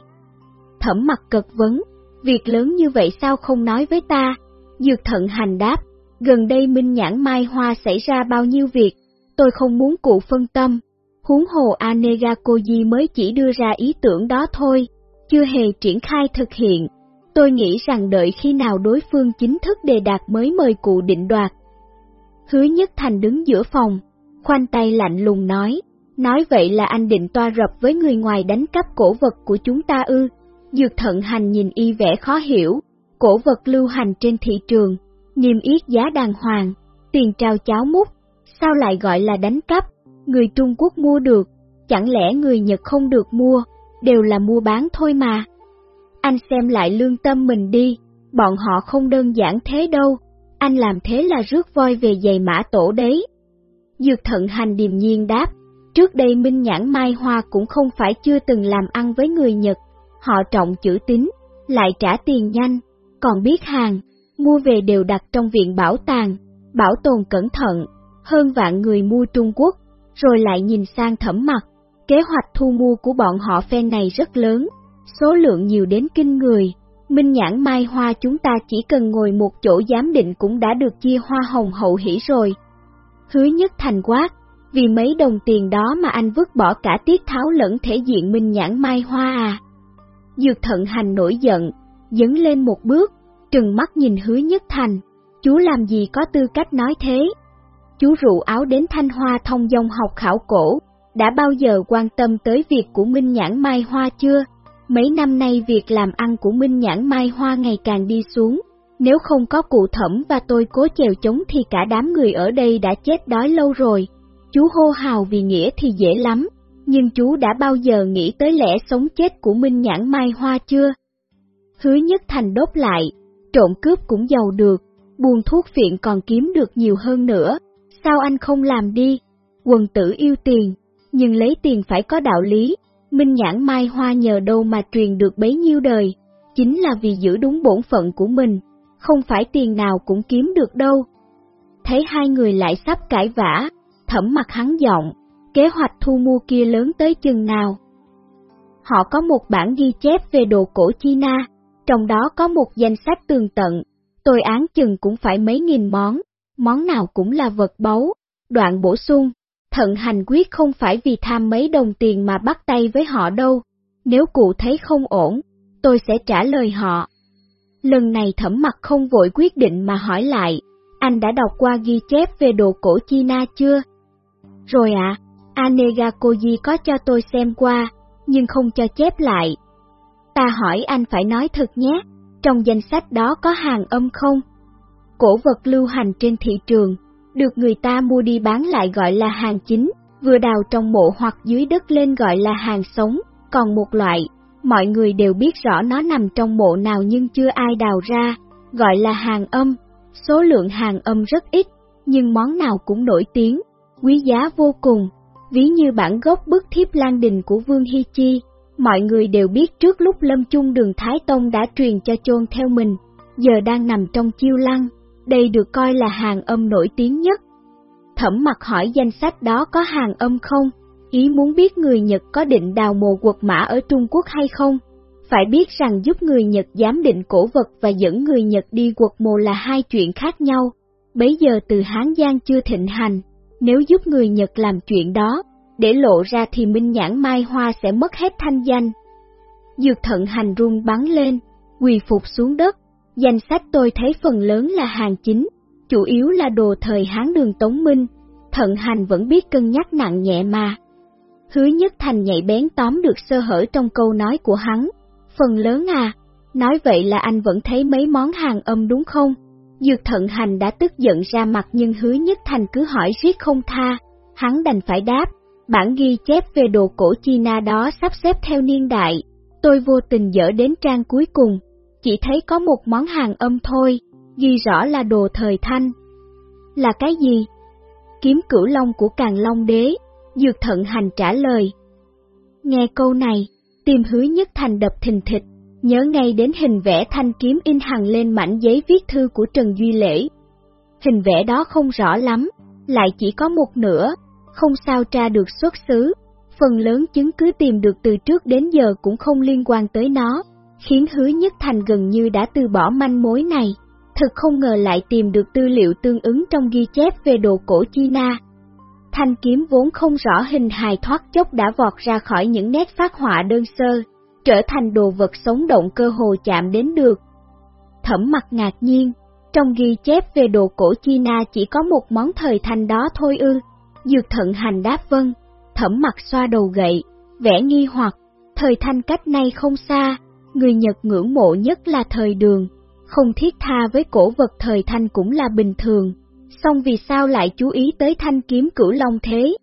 Thẩm mặt cực vấn, việc lớn như vậy sao không nói với ta? Dược thận hành đáp, gần đây Minh Nhãn Mai Hoa xảy ra bao nhiêu việc, tôi không muốn cụ phân tâm. Huống hồ Anega Koji mới chỉ đưa ra ý tưởng đó thôi, chưa hề triển khai thực hiện. Tôi nghĩ rằng đợi khi nào đối phương chính thức đề đạt mới mời cụ định đoạt. Hứa Nhất Thành đứng giữa phòng, khoanh tay lạnh lùng nói, nói vậy là anh định toa rập với người ngoài đánh cắp cổ vật của chúng ta ư. Dược thận hành nhìn y vẻ khó hiểu, cổ vật lưu hành trên thị trường, niêm yết giá đàng hoàng, tiền trao cháo mút, sao lại gọi là đánh cắp, người Trung Quốc mua được, chẳng lẽ người Nhật không được mua, đều là mua bán thôi mà. Anh xem lại lương tâm mình đi, bọn họ không đơn giản thế đâu, anh làm thế là rước voi về giày mã tổ đấy. Dược thận hành điềm nhiên đáp, trước đây Minh Nhãn Mai Hoa cũng không phải chưa từng làm ăn với người Nhật, họ trọng chữ tín, lại trả tiền nhanh, còn biết hàng, mua về đều đặt trong viện bảo tàng, bảo tồn cẩn thận, hơn vạn người mua Trung Quốc, rồi lại nhìn sang thẩm mặt, kế hoạch thu mua của bọn họ phen này rất lớn, số lượng nhiều đến kinh người. Minh nhãn mai hoa chúng ta chỉ cần ngồi một chỗ giám định cũng đã được chia hoa hồng hậu hỷ rồi. Hứa nhất thành quát, vì mấy đồng tiền đó mà anh vứt bỏ cả tiết tháo lẫn thể diện minh nhãn mai hoa à. Dược thận hành nổi giận, dấn lên một bước, trừng mắt nhìn hứa nhất thành, chú làm gì có tư cách nói thế? Chú rụ áo đến Thanh Hoa thông dông học khảo cổ, đã bao giờ quan tâm tới việc của Minh Nhãn Mai Hoa chưa? Mấy năm nay việc làm ăn của Minh Nhãn Mai Hoa ngày càng đi xuống, nếu không có cụ thẩm và tôi cố chèo chống thì cả đám người ở đây đã chết đói lâu rồi. Chú hô hào vì nghĩa thì dễ lắm, nhưng chú đã bao giờ nghĩ tới lẽ sống chết của Minh Nhãn Mai Hoa chưa? Hứa nhất thành đốt lại, trộm cướp cũng giàu được, buôn thuốc phiện còn kiếm được nhiều hơn nữa, sao anh không làm đi? Quần tử yêu tiền, nhưng lấy tiền phải có đạo lý, Minh nhãn mai hoa nhờ đâu mà truyền được bấy nhiêu đời, chính là vì giữ đúng bổn phận của mình, không phải tiền nào cũng kiếm được đâu. Thấy hai người lại sắp cãi vã, thẩm mặt hắn giọng, kế hoạch thu mua kia lớn tới chừng nào. Họ có một bản ghi chép về đồ cổ China, trong đó có một danh sách tường tận, tôi án chừng cũng phải mấy nghìn món, món nào cũng là vật báu. Đoạn bổ sung, thận hành quyết không phải vì tham mấy đồng tiền mà bắt tay với họ đâu, nếu cụ thấy không ổn, tôi sẽ trả lời họ. Lần này thẩm mặt không vội quyết định mà hỏi lại, anh đã đọc qua ghi chép về đồ cổ China chưa? Rồi ạ, à, Anega Koji có cho tôi xem qua, nhưng không cho chép lại. Ta hỏi anh phải nói thật nhé, trong danh sách đó có hàng âm không? Cổ vật lưu hành trên thị trường, được người ta mua đi bán lại gọi là hàng chính, vừa đào trong mộ hoặc dưới đất lên gọi là hàng sống, còn một loại, mọi người đều biết rõ nó nằm trong mộ nào nhưng chưa ai đào ra, gọi là hàng âm. Số lượng hàng âm rất ít, nhưng món nào cũng nổi tiếng, quý giá vô cùng, ví như bản gốc bức thiếp Lan Đình của Vương Hy Chi. Mọi người đều biết trước lúc lâm chung đường Thái Tông đã truyền cho chôn theo mình, giờ đang nằm trong chiêu lăng, đây được coi là hàng âm nổi tiếng nhất. Thẩm mặt hỏi danh sách đó có hàng âm không, ý muốn biết người Nhật có định đào mồ quật mã ở Trung Quốc hay không. Phải biết rằng giúp người Nhật giám định cổ vật và dẫn người Nhật đi quật mồ là hai chuyện khác nhau. Bấy giờ từ Hán Giang chưa thịnh hành, nếu giúp người Nhật làm chuyện đó, để lộ ra thì Minh Nhãn Mai Hoa sẽ mất hết thanh danh. Dược thận hành run bắn lên, quỳ phục xuống đất, danh sách tôi thấy phần lớn là hàng chính, chủ yếu là đồ thời Hán đường Tống Minh, thận hành vẫn biết cân nhắc nặng nhẹ mà. Hứa nhất thành nhạy bén tóm được sơ hở trong câu nói của hắn, phần lớn à, nói vậy là anh vẫn thấy mấy món hàng âm đúng không? Dược thận hành đã tức giận ra mặt nhưng hứa nhất thành cứ hỏi riết không tha, hắn đành phải đáp, bản ghi chép về đồ cổ China đó sắp xếp theo niên đại, tôi vô tình dở đến trang cuối cùng, chỉ thấy có một món hàng âm thôi, ghi rõ là đồ thời thanh. Là cái gì? Kiếm cửu long của càng long đế, dược thận hành trả lời. Nghe câu này, tim hứa nhất thành đập thình thịch, nhớ ngay đến hình vẽ thanh kiếm in hằng lên mảnh giấy viết thư của Trần Duy Lễ. Hình vẽ đó không rõ lắm, lại chỉ có một nửa, không sao tra được xuất xứ, phần lớn chứng cứ tìm được từ trước đến giờ cũng không liên quan tới nó, khiến hứa nhất thành gần như đã từ bỏ manh mối này. Thực không ngờ lại tìm được tư liệu tương ứng trong ghi chép về đồ cổ China. Thanh kiếm vốn không rõ hình hài thoát chốc đã vọt ra khỏi những nét phát họa đơn sơ, trở thành đồ vật sống động cơ hồ chạm đến được. Thẩm mặt ngạc nhiên, trong ghi chép về đồ cổ China chỉ có một món thời thanh đó thôi ư. Dược thận hành đáp vân, thẩm mặt xoa đầu gậy, vẽ nghi hoặc, thời thanh cách nay không xa, người Nhật ngưỡng mộ nhất là thời đường, không thiết tha với cổ vật thời thanh cũng là bình thường, song vì sao lại chú ý tới thanh kiếm cửu long thế?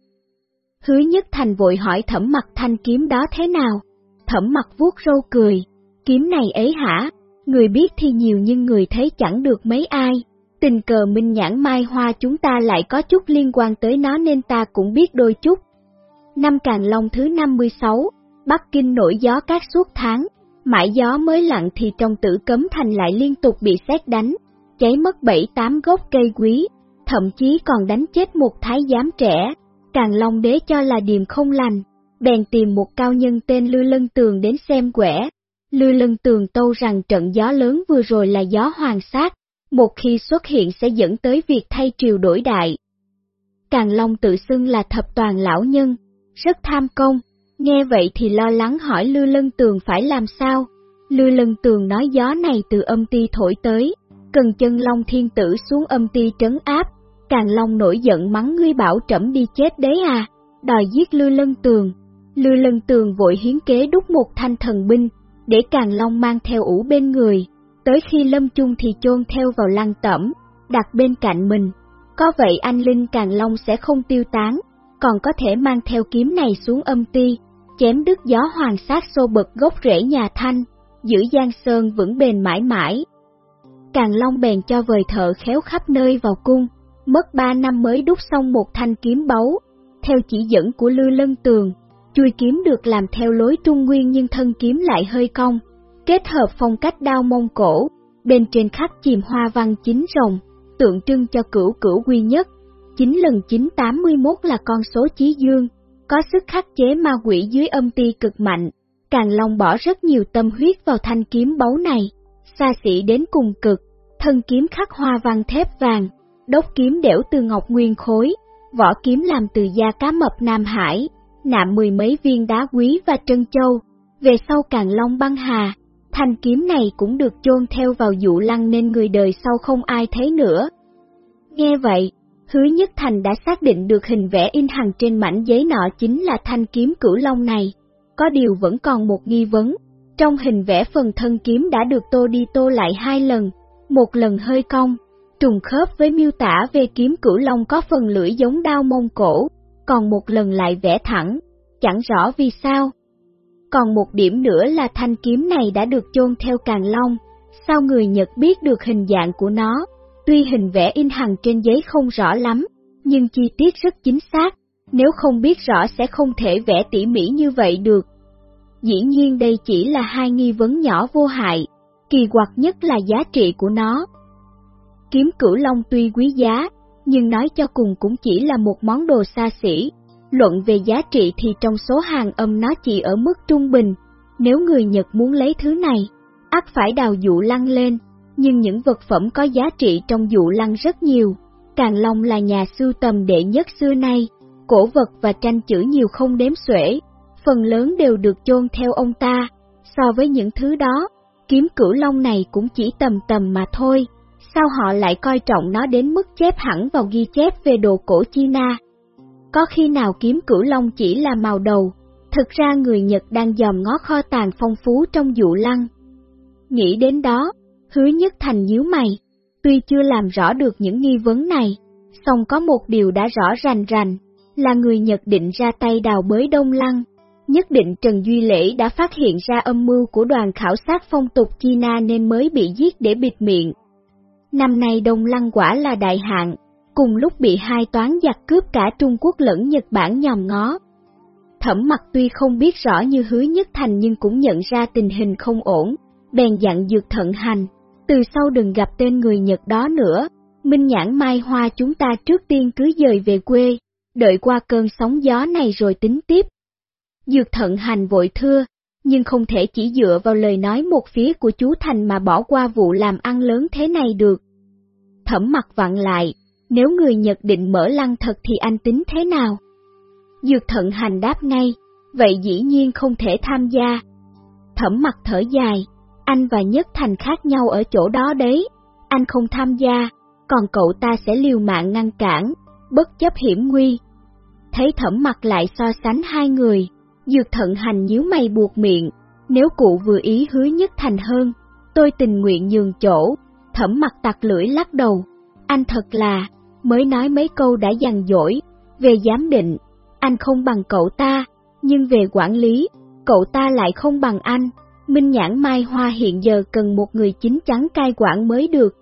Hứa nhất thành vội hỏi thẩm mặt thanh kiếm đó thế nào? Thẩm mặt vuốt râu cười, kiếm này ấy hả? Người biết thì nhiều nhưng người thấy chẳng được mấy ai. Tình cờ minh nhãn mai hoa chúng ta lại có chút liên quan tới nó nên ta cũng biết đôi chút. Năm Càng Long thứ 56, Bắc Kinh nổi gió các suốt tháng, mãi gió mới lặng thì trong tử cấm thành lại liên tục bị xét đánh, cháy mất bảy tám gốc cây quý, thậm chí còn đánh chết một thái giám trẻ. Càng Long đế cho là điềm không lành, bèn tìm một cao nhân tên Lư Lân Tường đến xem quẻ. Lư Lân Tường tâu rằng trận gió lớn vừa rồi là gió hoàng sát, một khi xuất hiện sẽ dẫn tới việc thay triều đổi đại. Càng Long tự xưng là thập toàn lão nhân, rất tham công, nghe vậy thì lo lắng hỏi Lư Lân Tường phải làm sao. Lư Lân Tường nói gió này từ âm ti thổi tới, cần chân Long Thiên Tử xuống âm ti trấn áp, Càng Long nổi giận mắng ngươi bảo trẫm đi chết đấy à, đòi giết Lư Lân Tường. Lư Lân Tường vội hiến kế đúc một thanh thần binh, để Càng Long mang theo ủ bên người, tới khi lâm chung thì chôn theo vào lăng tẩm, đặt bên cạnh mình. Có vậy anh Linh Càng Long sẽ không tiêu tán, còn có thể mang theo kiếm này xuống âm ti, chém đứt gió hoàng sát xô bật gốc rễ nhà Thanh, giữ Giang Sơn vững bền mãi mãi. Càng Long bèn cho vời thợ khéo khắp nơi vào cung, mất ba năm mới đúc xong một thanh kiếm báu, theo chỉ dẫn của Lư Lân Tường, Chui kiếm được làm theo lối trung nguyên nhưng thân kiếm lại hơi cong, kết hợp phong cách đao mông cổ, bên trên khắc chìm hoa văn chính rồng, tượng trưng cho cửu cửu quy nhất. 9 lần 981 là con số chí dương, có sức khắc chế ma quỷ dưới âm ti cực mạnh. Càng Long bỏ rất nhiều tâm huyết vào thanh kiếm báu này, xa xỉ đến cùng cực, thân kiếm khắc hoa văn thép vàng, đốc kiếm đẽo từ ngọc nguyên khối, vỏ kiếm làm từ da cá mập Nam Hải, nạm mười mấy viên đá quý và trân châu. Về sau Càng Long băng hà, thanh kiếm này cũng được chôn theo vào dụ lăng nên người đời sau không ai thấy nữa. Nghe vậy, Hứa Nhất Thành đã xác định được hình vẽ in hằng trên mảnh giấy nọ chính là thanh kiếm cửu long này. Có điều vẫn còn một nghi vấn, trong hình vẽ phần thân kiếm đã được tô đi tô lại hai lần, một lần hơi cong, trùng khớp với miêu tả về kiếm cửu long có phần lưỡi giống đao mông cổ, còn một lần lại vẽ thẳng, chẳng rõ vì sao. Còn một điểm nữa là thanh kiếm này đã được chôn theo càng long, sao người Nhật biết được hình dạng của nó, tuy hình vẽ in hằng trên giấy không rõ lắm, nhưng chi tiết rất chính xác, nếu không biết rõ sẽ không thể vẽ tỉ mỉ như vậy được. Dĩ nhiên đây chỉ là hai nghi vấn nhỏ vô hại, kỳ quặc nhất là giá trị của nó. Kiếm cửu long tuy quý giá, nhưng nói cho cùng cũng chỉ là một món đồ xa xỉ. Luận về giá trị thì trong số hàng âm nó chỉ ở mức trung bình. Nếu người Nhật muốn lấy thứ này, ắt phải đào dụ lăng lên, nhưng những vật phẩm có giá trị trong dụ lăng rất nhiều. Càng Long là nhà sưu tầm đệ nhất xưa nay, cổ vật và tranh chữ nhiều không đếm xuể, phần lớn đều được chôn theo ông ta. So với những thứ đó, kiếm cửu long này cũng chỉ tầm tầm mà thôi sao họ lại coi trọng nó đến mức chép hẳn vào ghi chép về đồ cổ China? Có khi nào kiếm cửu long chỉ là màu đầu, thực ra người Nhật đang dòm ngó kho tàng phong phú trong dụ lăng. Nghĩ đến đó, hứa nhất thành nhíu mày, tuy chưa làm rõ được những nghi vấn này, song có một điều đã rõ rành rành, là người Nhật định ra tay đào bới đông lăng. Nhất định Trần Duy Lễ đã phát hiện ra âm mưu của đoàn khảo sát phong tục China nên mới bị giết để bịt miệng. Năm nay Đông Lăng quả là đại hạn, cùng lúc bị hai toán giặc cướp cả Trung Quốc lẫn Nhật Bản nhòm ngó. Thẩm mặt tuy không biết rõ như hứa nhất thành nhưng cũng nhận ra tình hình không ổn, bèn dặn dược thận hành, từ sau đừng gặp tên người Nhật đó nữa, minh nhãn mai hoa chúng ta trước tiên cứ dời về quê, đợi qua cơn sóng gió này rồi tính tiếp. Dược thận hành vội thưa, nhưng không thể chỉ dựa vào lời nói một phía của chú Thành mà bỏ qua vụ làm ăn lớn thế này được. Thẩm mặt vặn lại, nếu người Nhật định mở lăng thật thì anh tính thế nào? Dược thận hành đáp ngay, vậy dĩ nhiên không thể tham gia. Thẩm mặt thở dài, anh và Nhất Thành khác nhau ở chỗ đó đấy, anh không tham gia, còn cậu ta sẽ liều mạng ngăn cản, bất chấp hiểm nguy. Thấy thẩm mặt lại so sánh hai người, Dược thận hành nhíu mày buộc miệng, nếu cụ vừa ý hứa nhất thành hơn, tôi tình nguyện nhường chỗ, thẩm mặt tặc lưỡi lắc đầu. Anh thật là, mới nói mấy câu đã dằn dỗi, về giám định, anh không bằng cậu ta, nhưng về quản lý, cậu ta lại không bằng anh. Minh nhãn Mai Hoa hiện giờ cần một người chính chắn cai quản mới được.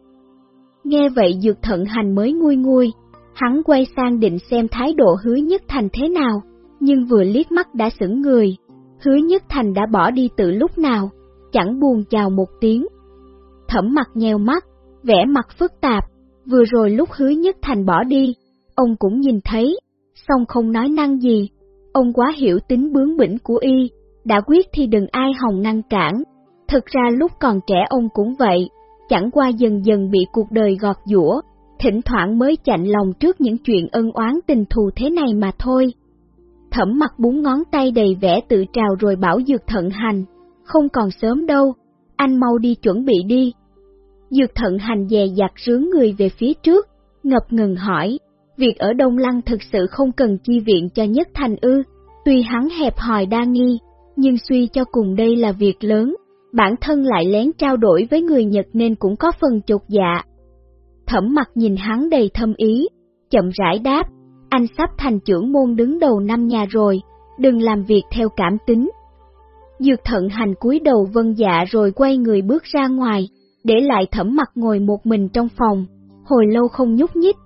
Nghe vậy dược thận hành mới nguôi nguôi, hắn quay sang định xem thái độ hứa nhất thành thế nào nhưng vừa liếc mắt đã sững người, hứa nhất thành đã bỏ đi từ lúc nào, chẳng buồn chào một tiếng. Thẩm mặt nhèo mắt, vẻ mặt phức tạp, vừa rồi lúc hứa nhất thành bỏ đi, ông cũng nhìn thấy, song không nói năng gì, ông quá hiểu tính bướng bỉnh của y, đã quyết thì đừng ai hòng ngăn cản. Thực ra lúc còn trẻ ông cũng vậy, chẳng qua dần dần bị cuộc đời gọt giũa, thỉnh thoảng mới chạnh lòng trước những chuyện ân oán tình thù thế này mà thôi. Thẩm mặt búng ngón tay đầy vẻ tự trào rồi bảo Dược Thận Hành, không còn sớm đâu, anh mau đi chuẩn bị đi. Dược Thận Hành dè dặt rướng người về phía trước, ngập ngừng hỏi, việc ở Đông Lăng thực sự không cần chi viện cho nhất thành ư, tuy hắn hẹp hòi đa nghi, nhưng suy cho cùng đây là việc lớn, bản thân lại lén trao đổi với người Nhật nên cũng có phần chột dạ. Thẩm mặt nhìn hắn đầy thâm ý, chậm rãi đáp, anh sắp thành trưởng môn đứng đầu năm nhà rồi, đừng làm việc theo cảm tính. Dược thận hành cúi đầu vân dạ rồi quay người bước ra ngoài, để lại thẩm mặt ngồi một mình trong phòng, hồi lâu không nhúc nhích.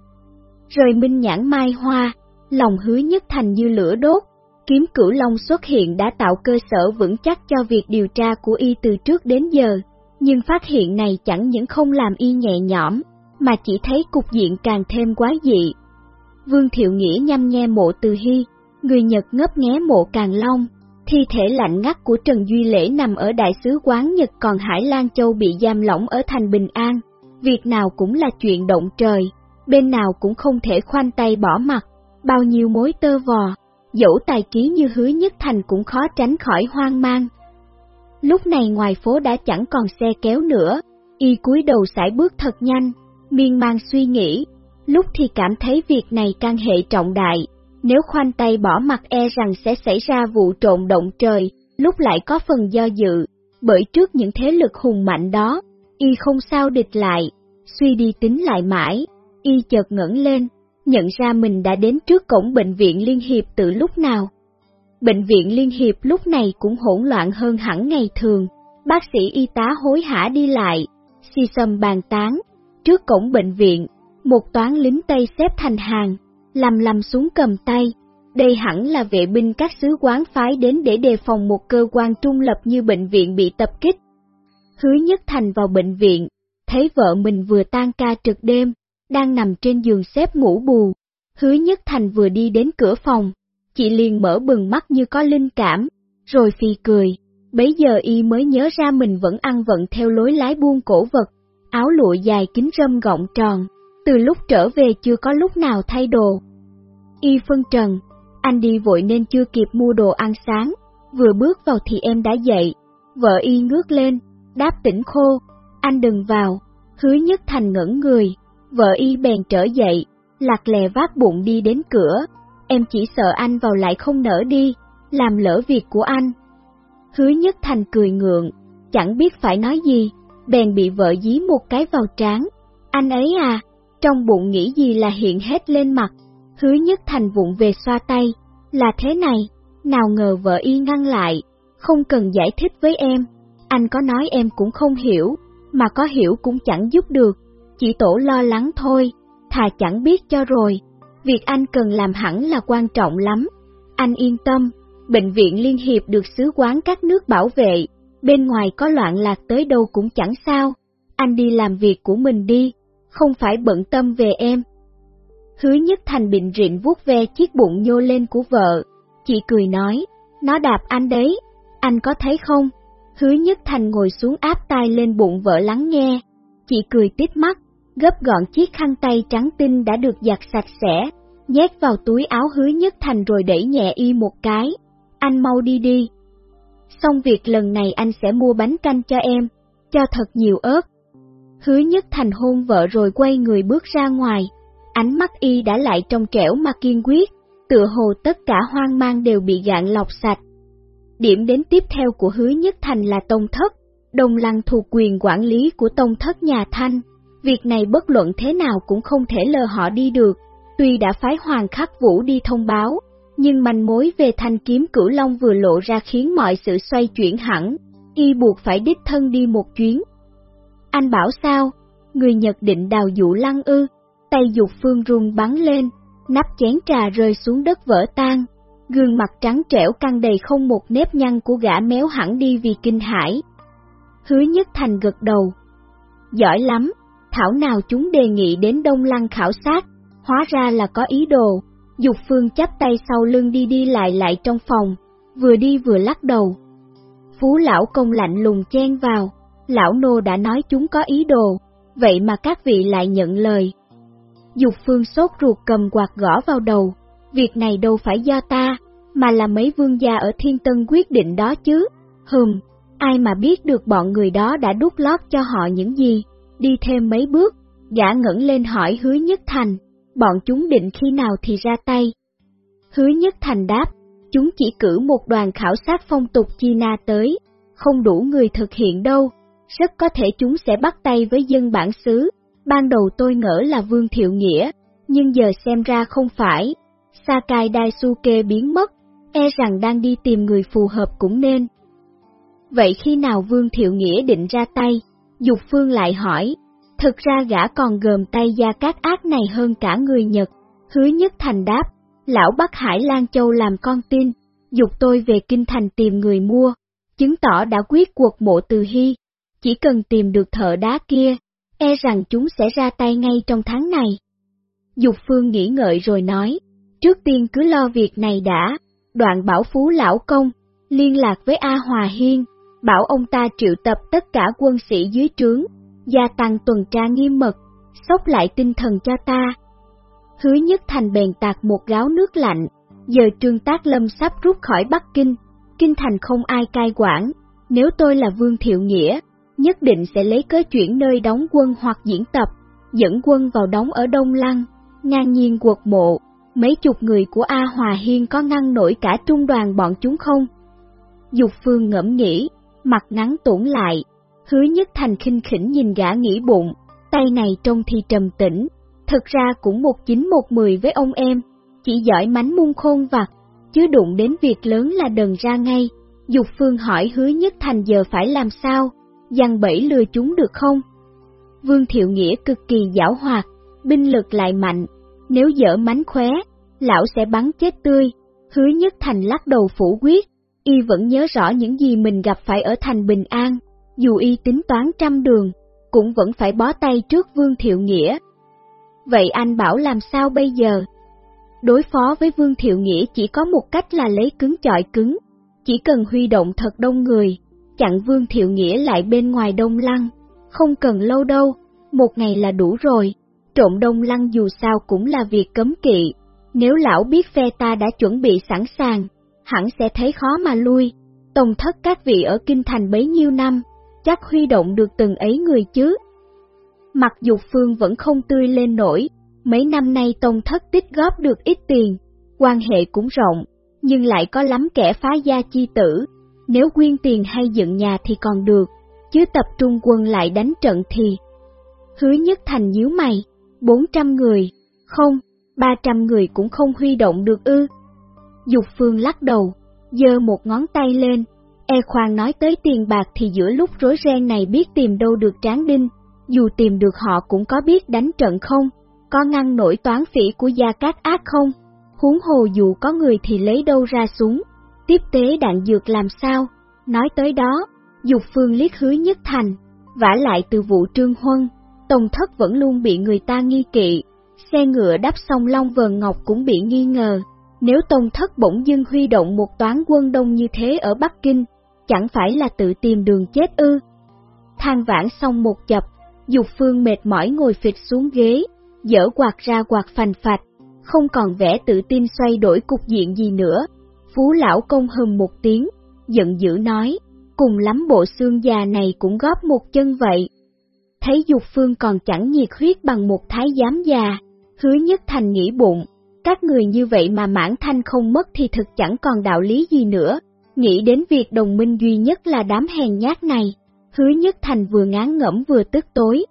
Rồi minh nhãn mai hoa, lòng hứa nhất thành như lửa đốt, kiếm cửu long xuất hiện đã tạo cơ sở vững chắc cho việc điều tra của y từ trước đến giờ, nhưng phát hiện này chẳng những không làm y nhẹ nhõm, mà chỉ thấy cục diện càng thêm quá dị. Vương Thiệu Nghĩa nhăm nghe mộ từ hy, người Nhật ngấp nghé mộ càng long, thi thể lạnh ngắt của Trần Duy Lễ nằm ở đại sứ quán Nhật còn Hải Lan Châu bị giam lỏng ở thành Bình An, việc nào cũng là chuyện động trời, bên nào cũng không thể khoanh tay bỏ mặt, bao nhiêu mối tơ vò, dẫu tài trí như hứa nhất thành cũng khó tránh khỏi hoang mang. Lúc này ngoài phố đã chẳng còn xe kéo nữa, y cúi đầu sải bước thật nhanh, miên man suy nghĩ, lúc thì cảm thấy việc này can hệ trọng đại, nếu khoanh tay bỏ mặt e rằng sẽ xảy ra vụ trộn động trời, lúc lại có phần do dự, bởi trước những thế lực hùng mạnh đó, y không sao địch lại, suy đi tính lại mãi, y chợt ngẩng lên, nhận ra mình đã đến trước cổng bệnh viện Liên Hiệp từ lúc nào. Bệnh viện Liên Hiệp lúc này cũng hỗn loạn hơn hẳn ngày thường, bác sĩ y tá hối hả đi lại, si sầm bàn tán, trước cổng bệnh viện, một toán lính Tây xếp thành hàng, lầm lầm xuống cầm tay. Đây hẳn là vệ binh các sứ quán phái đến để đề phòng một cơ quan trung lập như bệnh viện bị tập kích. Hứa Nhất Thành vào bệnh viện, thấy vợ mình vừa tan ca trực đêm, đang nằm trên giường xếp ngủ bù. Hứa Nhất Thành vừa đi đến cửa phòng, chị liền mở bừng mắt như có linh cảm, rồi phi cười. Bấy giờ y mới nhớ ra mình vẫn ăn vận theo lối lái buôn cổ vật, áo lụa dài kính râm gọng tròn, từ lúc trở về chưa có lúc nào thay đồ. Y phân trần, anh đi vội nên chưa kịp mua đồ ăn sáng, vừa bước vào thì em đã dậy, vợ y ngước lên, đáp tỉnh khô, anh đừng vào, hứa nhất thành ngẩn người, vợ y bèn trở dậy, lạc lè vác bụng đi đến cửa, em chỉ sợ anh vào lại không nở đi, làm lỡ việc của anh. Hứa nhất thành cười ngượng, chẳng biết phải nói gì, bèn bị vợ dí một cái vào trán. Anh ấy à, trong bụng nghĩ gì là hiện hết lên mặt, hứa nhất thành vụng về xoa tay, là thế này, nào ngờ vợ y ngăn lại, không cần giải thích với em, anh có nói em cũng không hiểu, mà có hiểu cũng chẳng giúp được, chỉ tổ lo lắng thôi, thà chẳng biết cho rồi, việc anh cần làm hẳn là quan trọng lắm, anh yên tâm, bệnh viện Liên Hiệp được sứ quán các nước bảo vệ, bên ngoài có loạn lạc tới đâu cũng chẳng sao, anh đi làm việc của mình đi, không phải bận tâm về em. Hứa nhất thành bệnh rịn vuốt ve chiếc bụng nhô lên của vợ, chị cười nói, nó đạp anh đấy, anh có thấy không? Hứa nhất thành ngồi xuống áp tai lên bụng vợ lắng nghe, chị cười tít mắt, gấp gọn chiếc khăn tay trắng tinh đã được giặt sạch sẽ, nhét vào túi áo hứa nhất thành rồi đẩy nhẹ y một cái, anh mau đi đi. Xong việc lần này anh sẽ mua bánh canh cho em, cho thật nhiều ớt, Hứa nhất thành hôn vợ rồi quay người bước ra ngoài, ánh mắt y đã lại trong trẻo mà kiên quyết, tựa hồ tất cả hoang mang đều bị gạn lọc sạch. Điểm đến tiếp theo của hứa nhất thành là tông thất, đồng lăng thuộc quyền quản lý của tông thất nhà Thanh. Việc này bất luận thế nào cũng không thể lờ họ đi được, tuy đã phái hoàng khắc vũ đi thông báo, nhưng manh mối về thanh kiếm cửu long vừa lộ ra khiến mọi sự xoay chuyển hẳn, y buộc phải đích thân đi một chuyến, anh bảo sao? Người Nhật định đào dụ lăng ư, tay dục phương run bắn lên, nắp chén trà rơi xuống đất vỡ tan, gương mặt trắng trẻo căng đầy không một nếp nhăn của gã méo hẳn đi vì kinh hãi. Hứa Nhất Thành gật đầu. Giỏi lắm, thảo nào chúng đề nghị đến Đông Lăng khảo sát, hóa ra là có ý đồ. Dục phương chắp tay sau lưng đi đi lại lại trong phòng, vừa đi vừa lắc đầu. Phú lão công lạnh lùng chen vào, lão nô đã nói chúng có ý đồ, vậy mà các vị lại nhận lời. Dục phương sốt ruột cầm quạt gõ vào đầu, việc này đâu phải do ta, mà là mấy vương gia ở Thiên Tân quyết định đó chứ. Hừm, ai mà biết được bọn người đó đã đút lót cho họ những gì, đi thêm mấy bước, gã ngẩng lên hỏi hứa nhất thành, bọn chúng định khi nào thì ra tay. Hứa nhất thành đáp, chúng chỉ cử một đoàn khảo sát phong tục chi na tới, không đủ người thực hiện đâu, rất có thể chúng sẽ bắt tay với dân bản xứ. Ban đầu tôi ngỡ là Vương Thiệu Nghĩa, nhưng giờ xem ra không phải. Sakai Daisuke biến mất, e rằng đang đi tìm người phù hợp cũng nên. Vậy khi nào Vương Thiệu Nghĩa định ra tay? Dục Phương lại hỏi, thực ra gã còn gồm tay gia các ác này hơn cả người Nhật. Hứa nhất thành đáp, lão Bắc Hải Lan Châu làm con tin, dục tôi về kinh thành tìm người mua, chứng tỏ đã quyết cuộc mộ từ hy, chỉ cần tìm được thợ đá kia, e rằng chúng sẽ ra tay ngay trong tháng này. Dục phương nghĩ ngợi rồi nói, trước tiên cứ lo việc này đã, đoạn bảo phú lão công, liên lạc với A Hòa Hiên, bảo ông ta triệu tập tất cả quân sĩ dưới trướng, gia tăng tuần tra nghiêm mật, sốc lại tinh thần cho ta. Hứa nhất thành bèn tạc một gáo nước lạnh, giờ trương tác lâm sắp rút khỏi Bắc Kinh, Kinh thành không ai cai quản, nếu tôi là Vương Thiệu Nghĩa, nhất định sẽ lấy cớ chuyển nơi đóng quân hoặc diễn tập, dẫn quân vào đóng ở Đông Lăng, ngang nhiên quật mộ, mấy chục người của A Hòa Hiên có ngăn nổi cả trung đoàn bọn chúng không? Dục Phương ngẫm nghĩ, mặt nắng tổn lại, hứa nhất thành khinh khỉnh nhìn gã nghĩ bụng, tay này trông thì trầm tĩnh, thật ra cũng một chín một mười với ông em, chỉ giỏi mánh mung khôn vặt, chứ đụng đến việc lớn là đần ra ngay. Dục Phương hỏi hứa nhất thành giờ phải làm sao, dằn bẫy lừa chúng được không? Vương Thiệu Nghĩa cực kỳ giảo hoạt, binh lực lại mạnh, nếu dở mánh khóe, lão sẽ bắn chết tươi. Hứa nhất thành lắc đầu phủ quyết, y vẫn nhớ rõ những gì mình gặp phải ở thành Bình An, dù y tính toán trăm đường, cũng vẫn phải bó tay trước Vương Thiệu Nghĩa. Vậy anh bảo làm sao bây giờ? Đối phó với Vương Thiệu Nghĩa chỉ có một cách là lấy cứng chọi cứng, chỉ cần huy động thật đông người, chặn Vương Thiệu Nghĩa lại bên ngoài đông lăng, không cần lâu đâu, một ngày là đủ rồi, trộn đông lăng dù sao cũng là việc cấm kỵ, nếu lão biết phe ta đã chuẩn bị sẵn sàng, hẳn sẽ thấy khó mà lui, Tông thất các vị ở Kinh Thành bấy nhiêu năm, chắc huy động được từng ấy người chứ. Mặc dục phương vẫn không tươi lên nổi, mấy năm nay tông thất tích góp được ít tiền, quan hệ cũng rộng, nhưng lại có lắm kẻ phá gia chi tử, nếu quyên tiền hay dựng nhà thì còn được, chứ tập trung quân lại đánh trận thì... Hứa nhất thành nhíu mày, 400 người, không, 300 người cũng không huy động được ư. Dục phương lắc đầu, giơ một ngón tay lên, e khoan nói tới tiền bạc thì giữa lúc rối ren này biết tìm đâu được tráng đinh, dù tìm được họ cũng có biết đánh trận không có ngăn nổi toán phỉ của gia cát ác không? Huống hồ dù có người thì lấy đâu ra súng, tiếp tế đạn dược làm sao? Nói tới đó, dục phương liếc hứa nhất thành, vả lại từ vụ trương huân, tông thất vẫn luôn bị người ta nghi kỵ, xe ngựa đắp sông Long Vờn Ngọc cũng bị nghi ngờ, nếu tông thất bỗng dưng huy động một toán quân đông như thế ở Bắc Kinh, chẳng phải là tự tìm đường chết ư. thang vãn xong một chập, dục phương mệt mỏi ngồi phịch xuống ghế, dở quạt ra quạt phành phạch, không còn vẻ tự tin xoay đổi cục diện gì nữa. Phú lão công hừm một tiếng, giận dữ nói, cùng lắm bộ xương già này cũng góp một chân vậy. Thấy Dục Phương còn chẳng nhiệt huyết bằng một thái giám già, hứa nhất thành nghĩ bụng, các người như vậy mà mãn thanh không mất thì thực chẳng còn đạo lý gì nữa. Nghĩ đến việc đồng minh duy nhất là đám hèn nhát này, hứa nhất thành vừa ngán ngẩm vừa tức tối,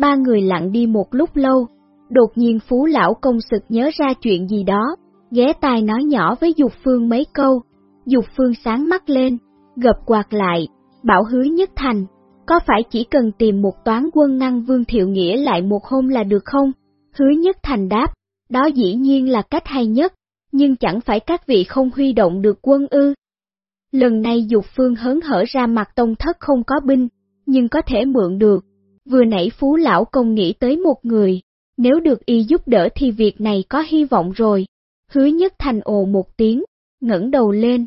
Ba người lặng đi một lúc lâu, đột nhiên phú lão công sực nhớ ra chuyện gì đó, ghé tai nói nhỏ với Dục Phương mấy câu. Dục Phương sáng mắt lên, gập quạt lại, bảo hứa nhất thành, có phải chỉ cần tìm một toán quân ngăn Vương Thiệu Nghĩa lại một hôm là được không? Hứa nhất thành đáp, đó dĩ nhiên là cách hay nhất, nhưng chẳng phải các vị không huy động được quân ư. Lần này Dục Phương hớn hở ra mặt tông thất không có binh, nhưng có thể mượn được, Vừa nãy Phú Lão Công nghĩ tới một người, nếu được y giúp đỡ thì việc này có hy vọng rồi. Hứa nhất thành ồ một tiếng, ngẩng đầu lên,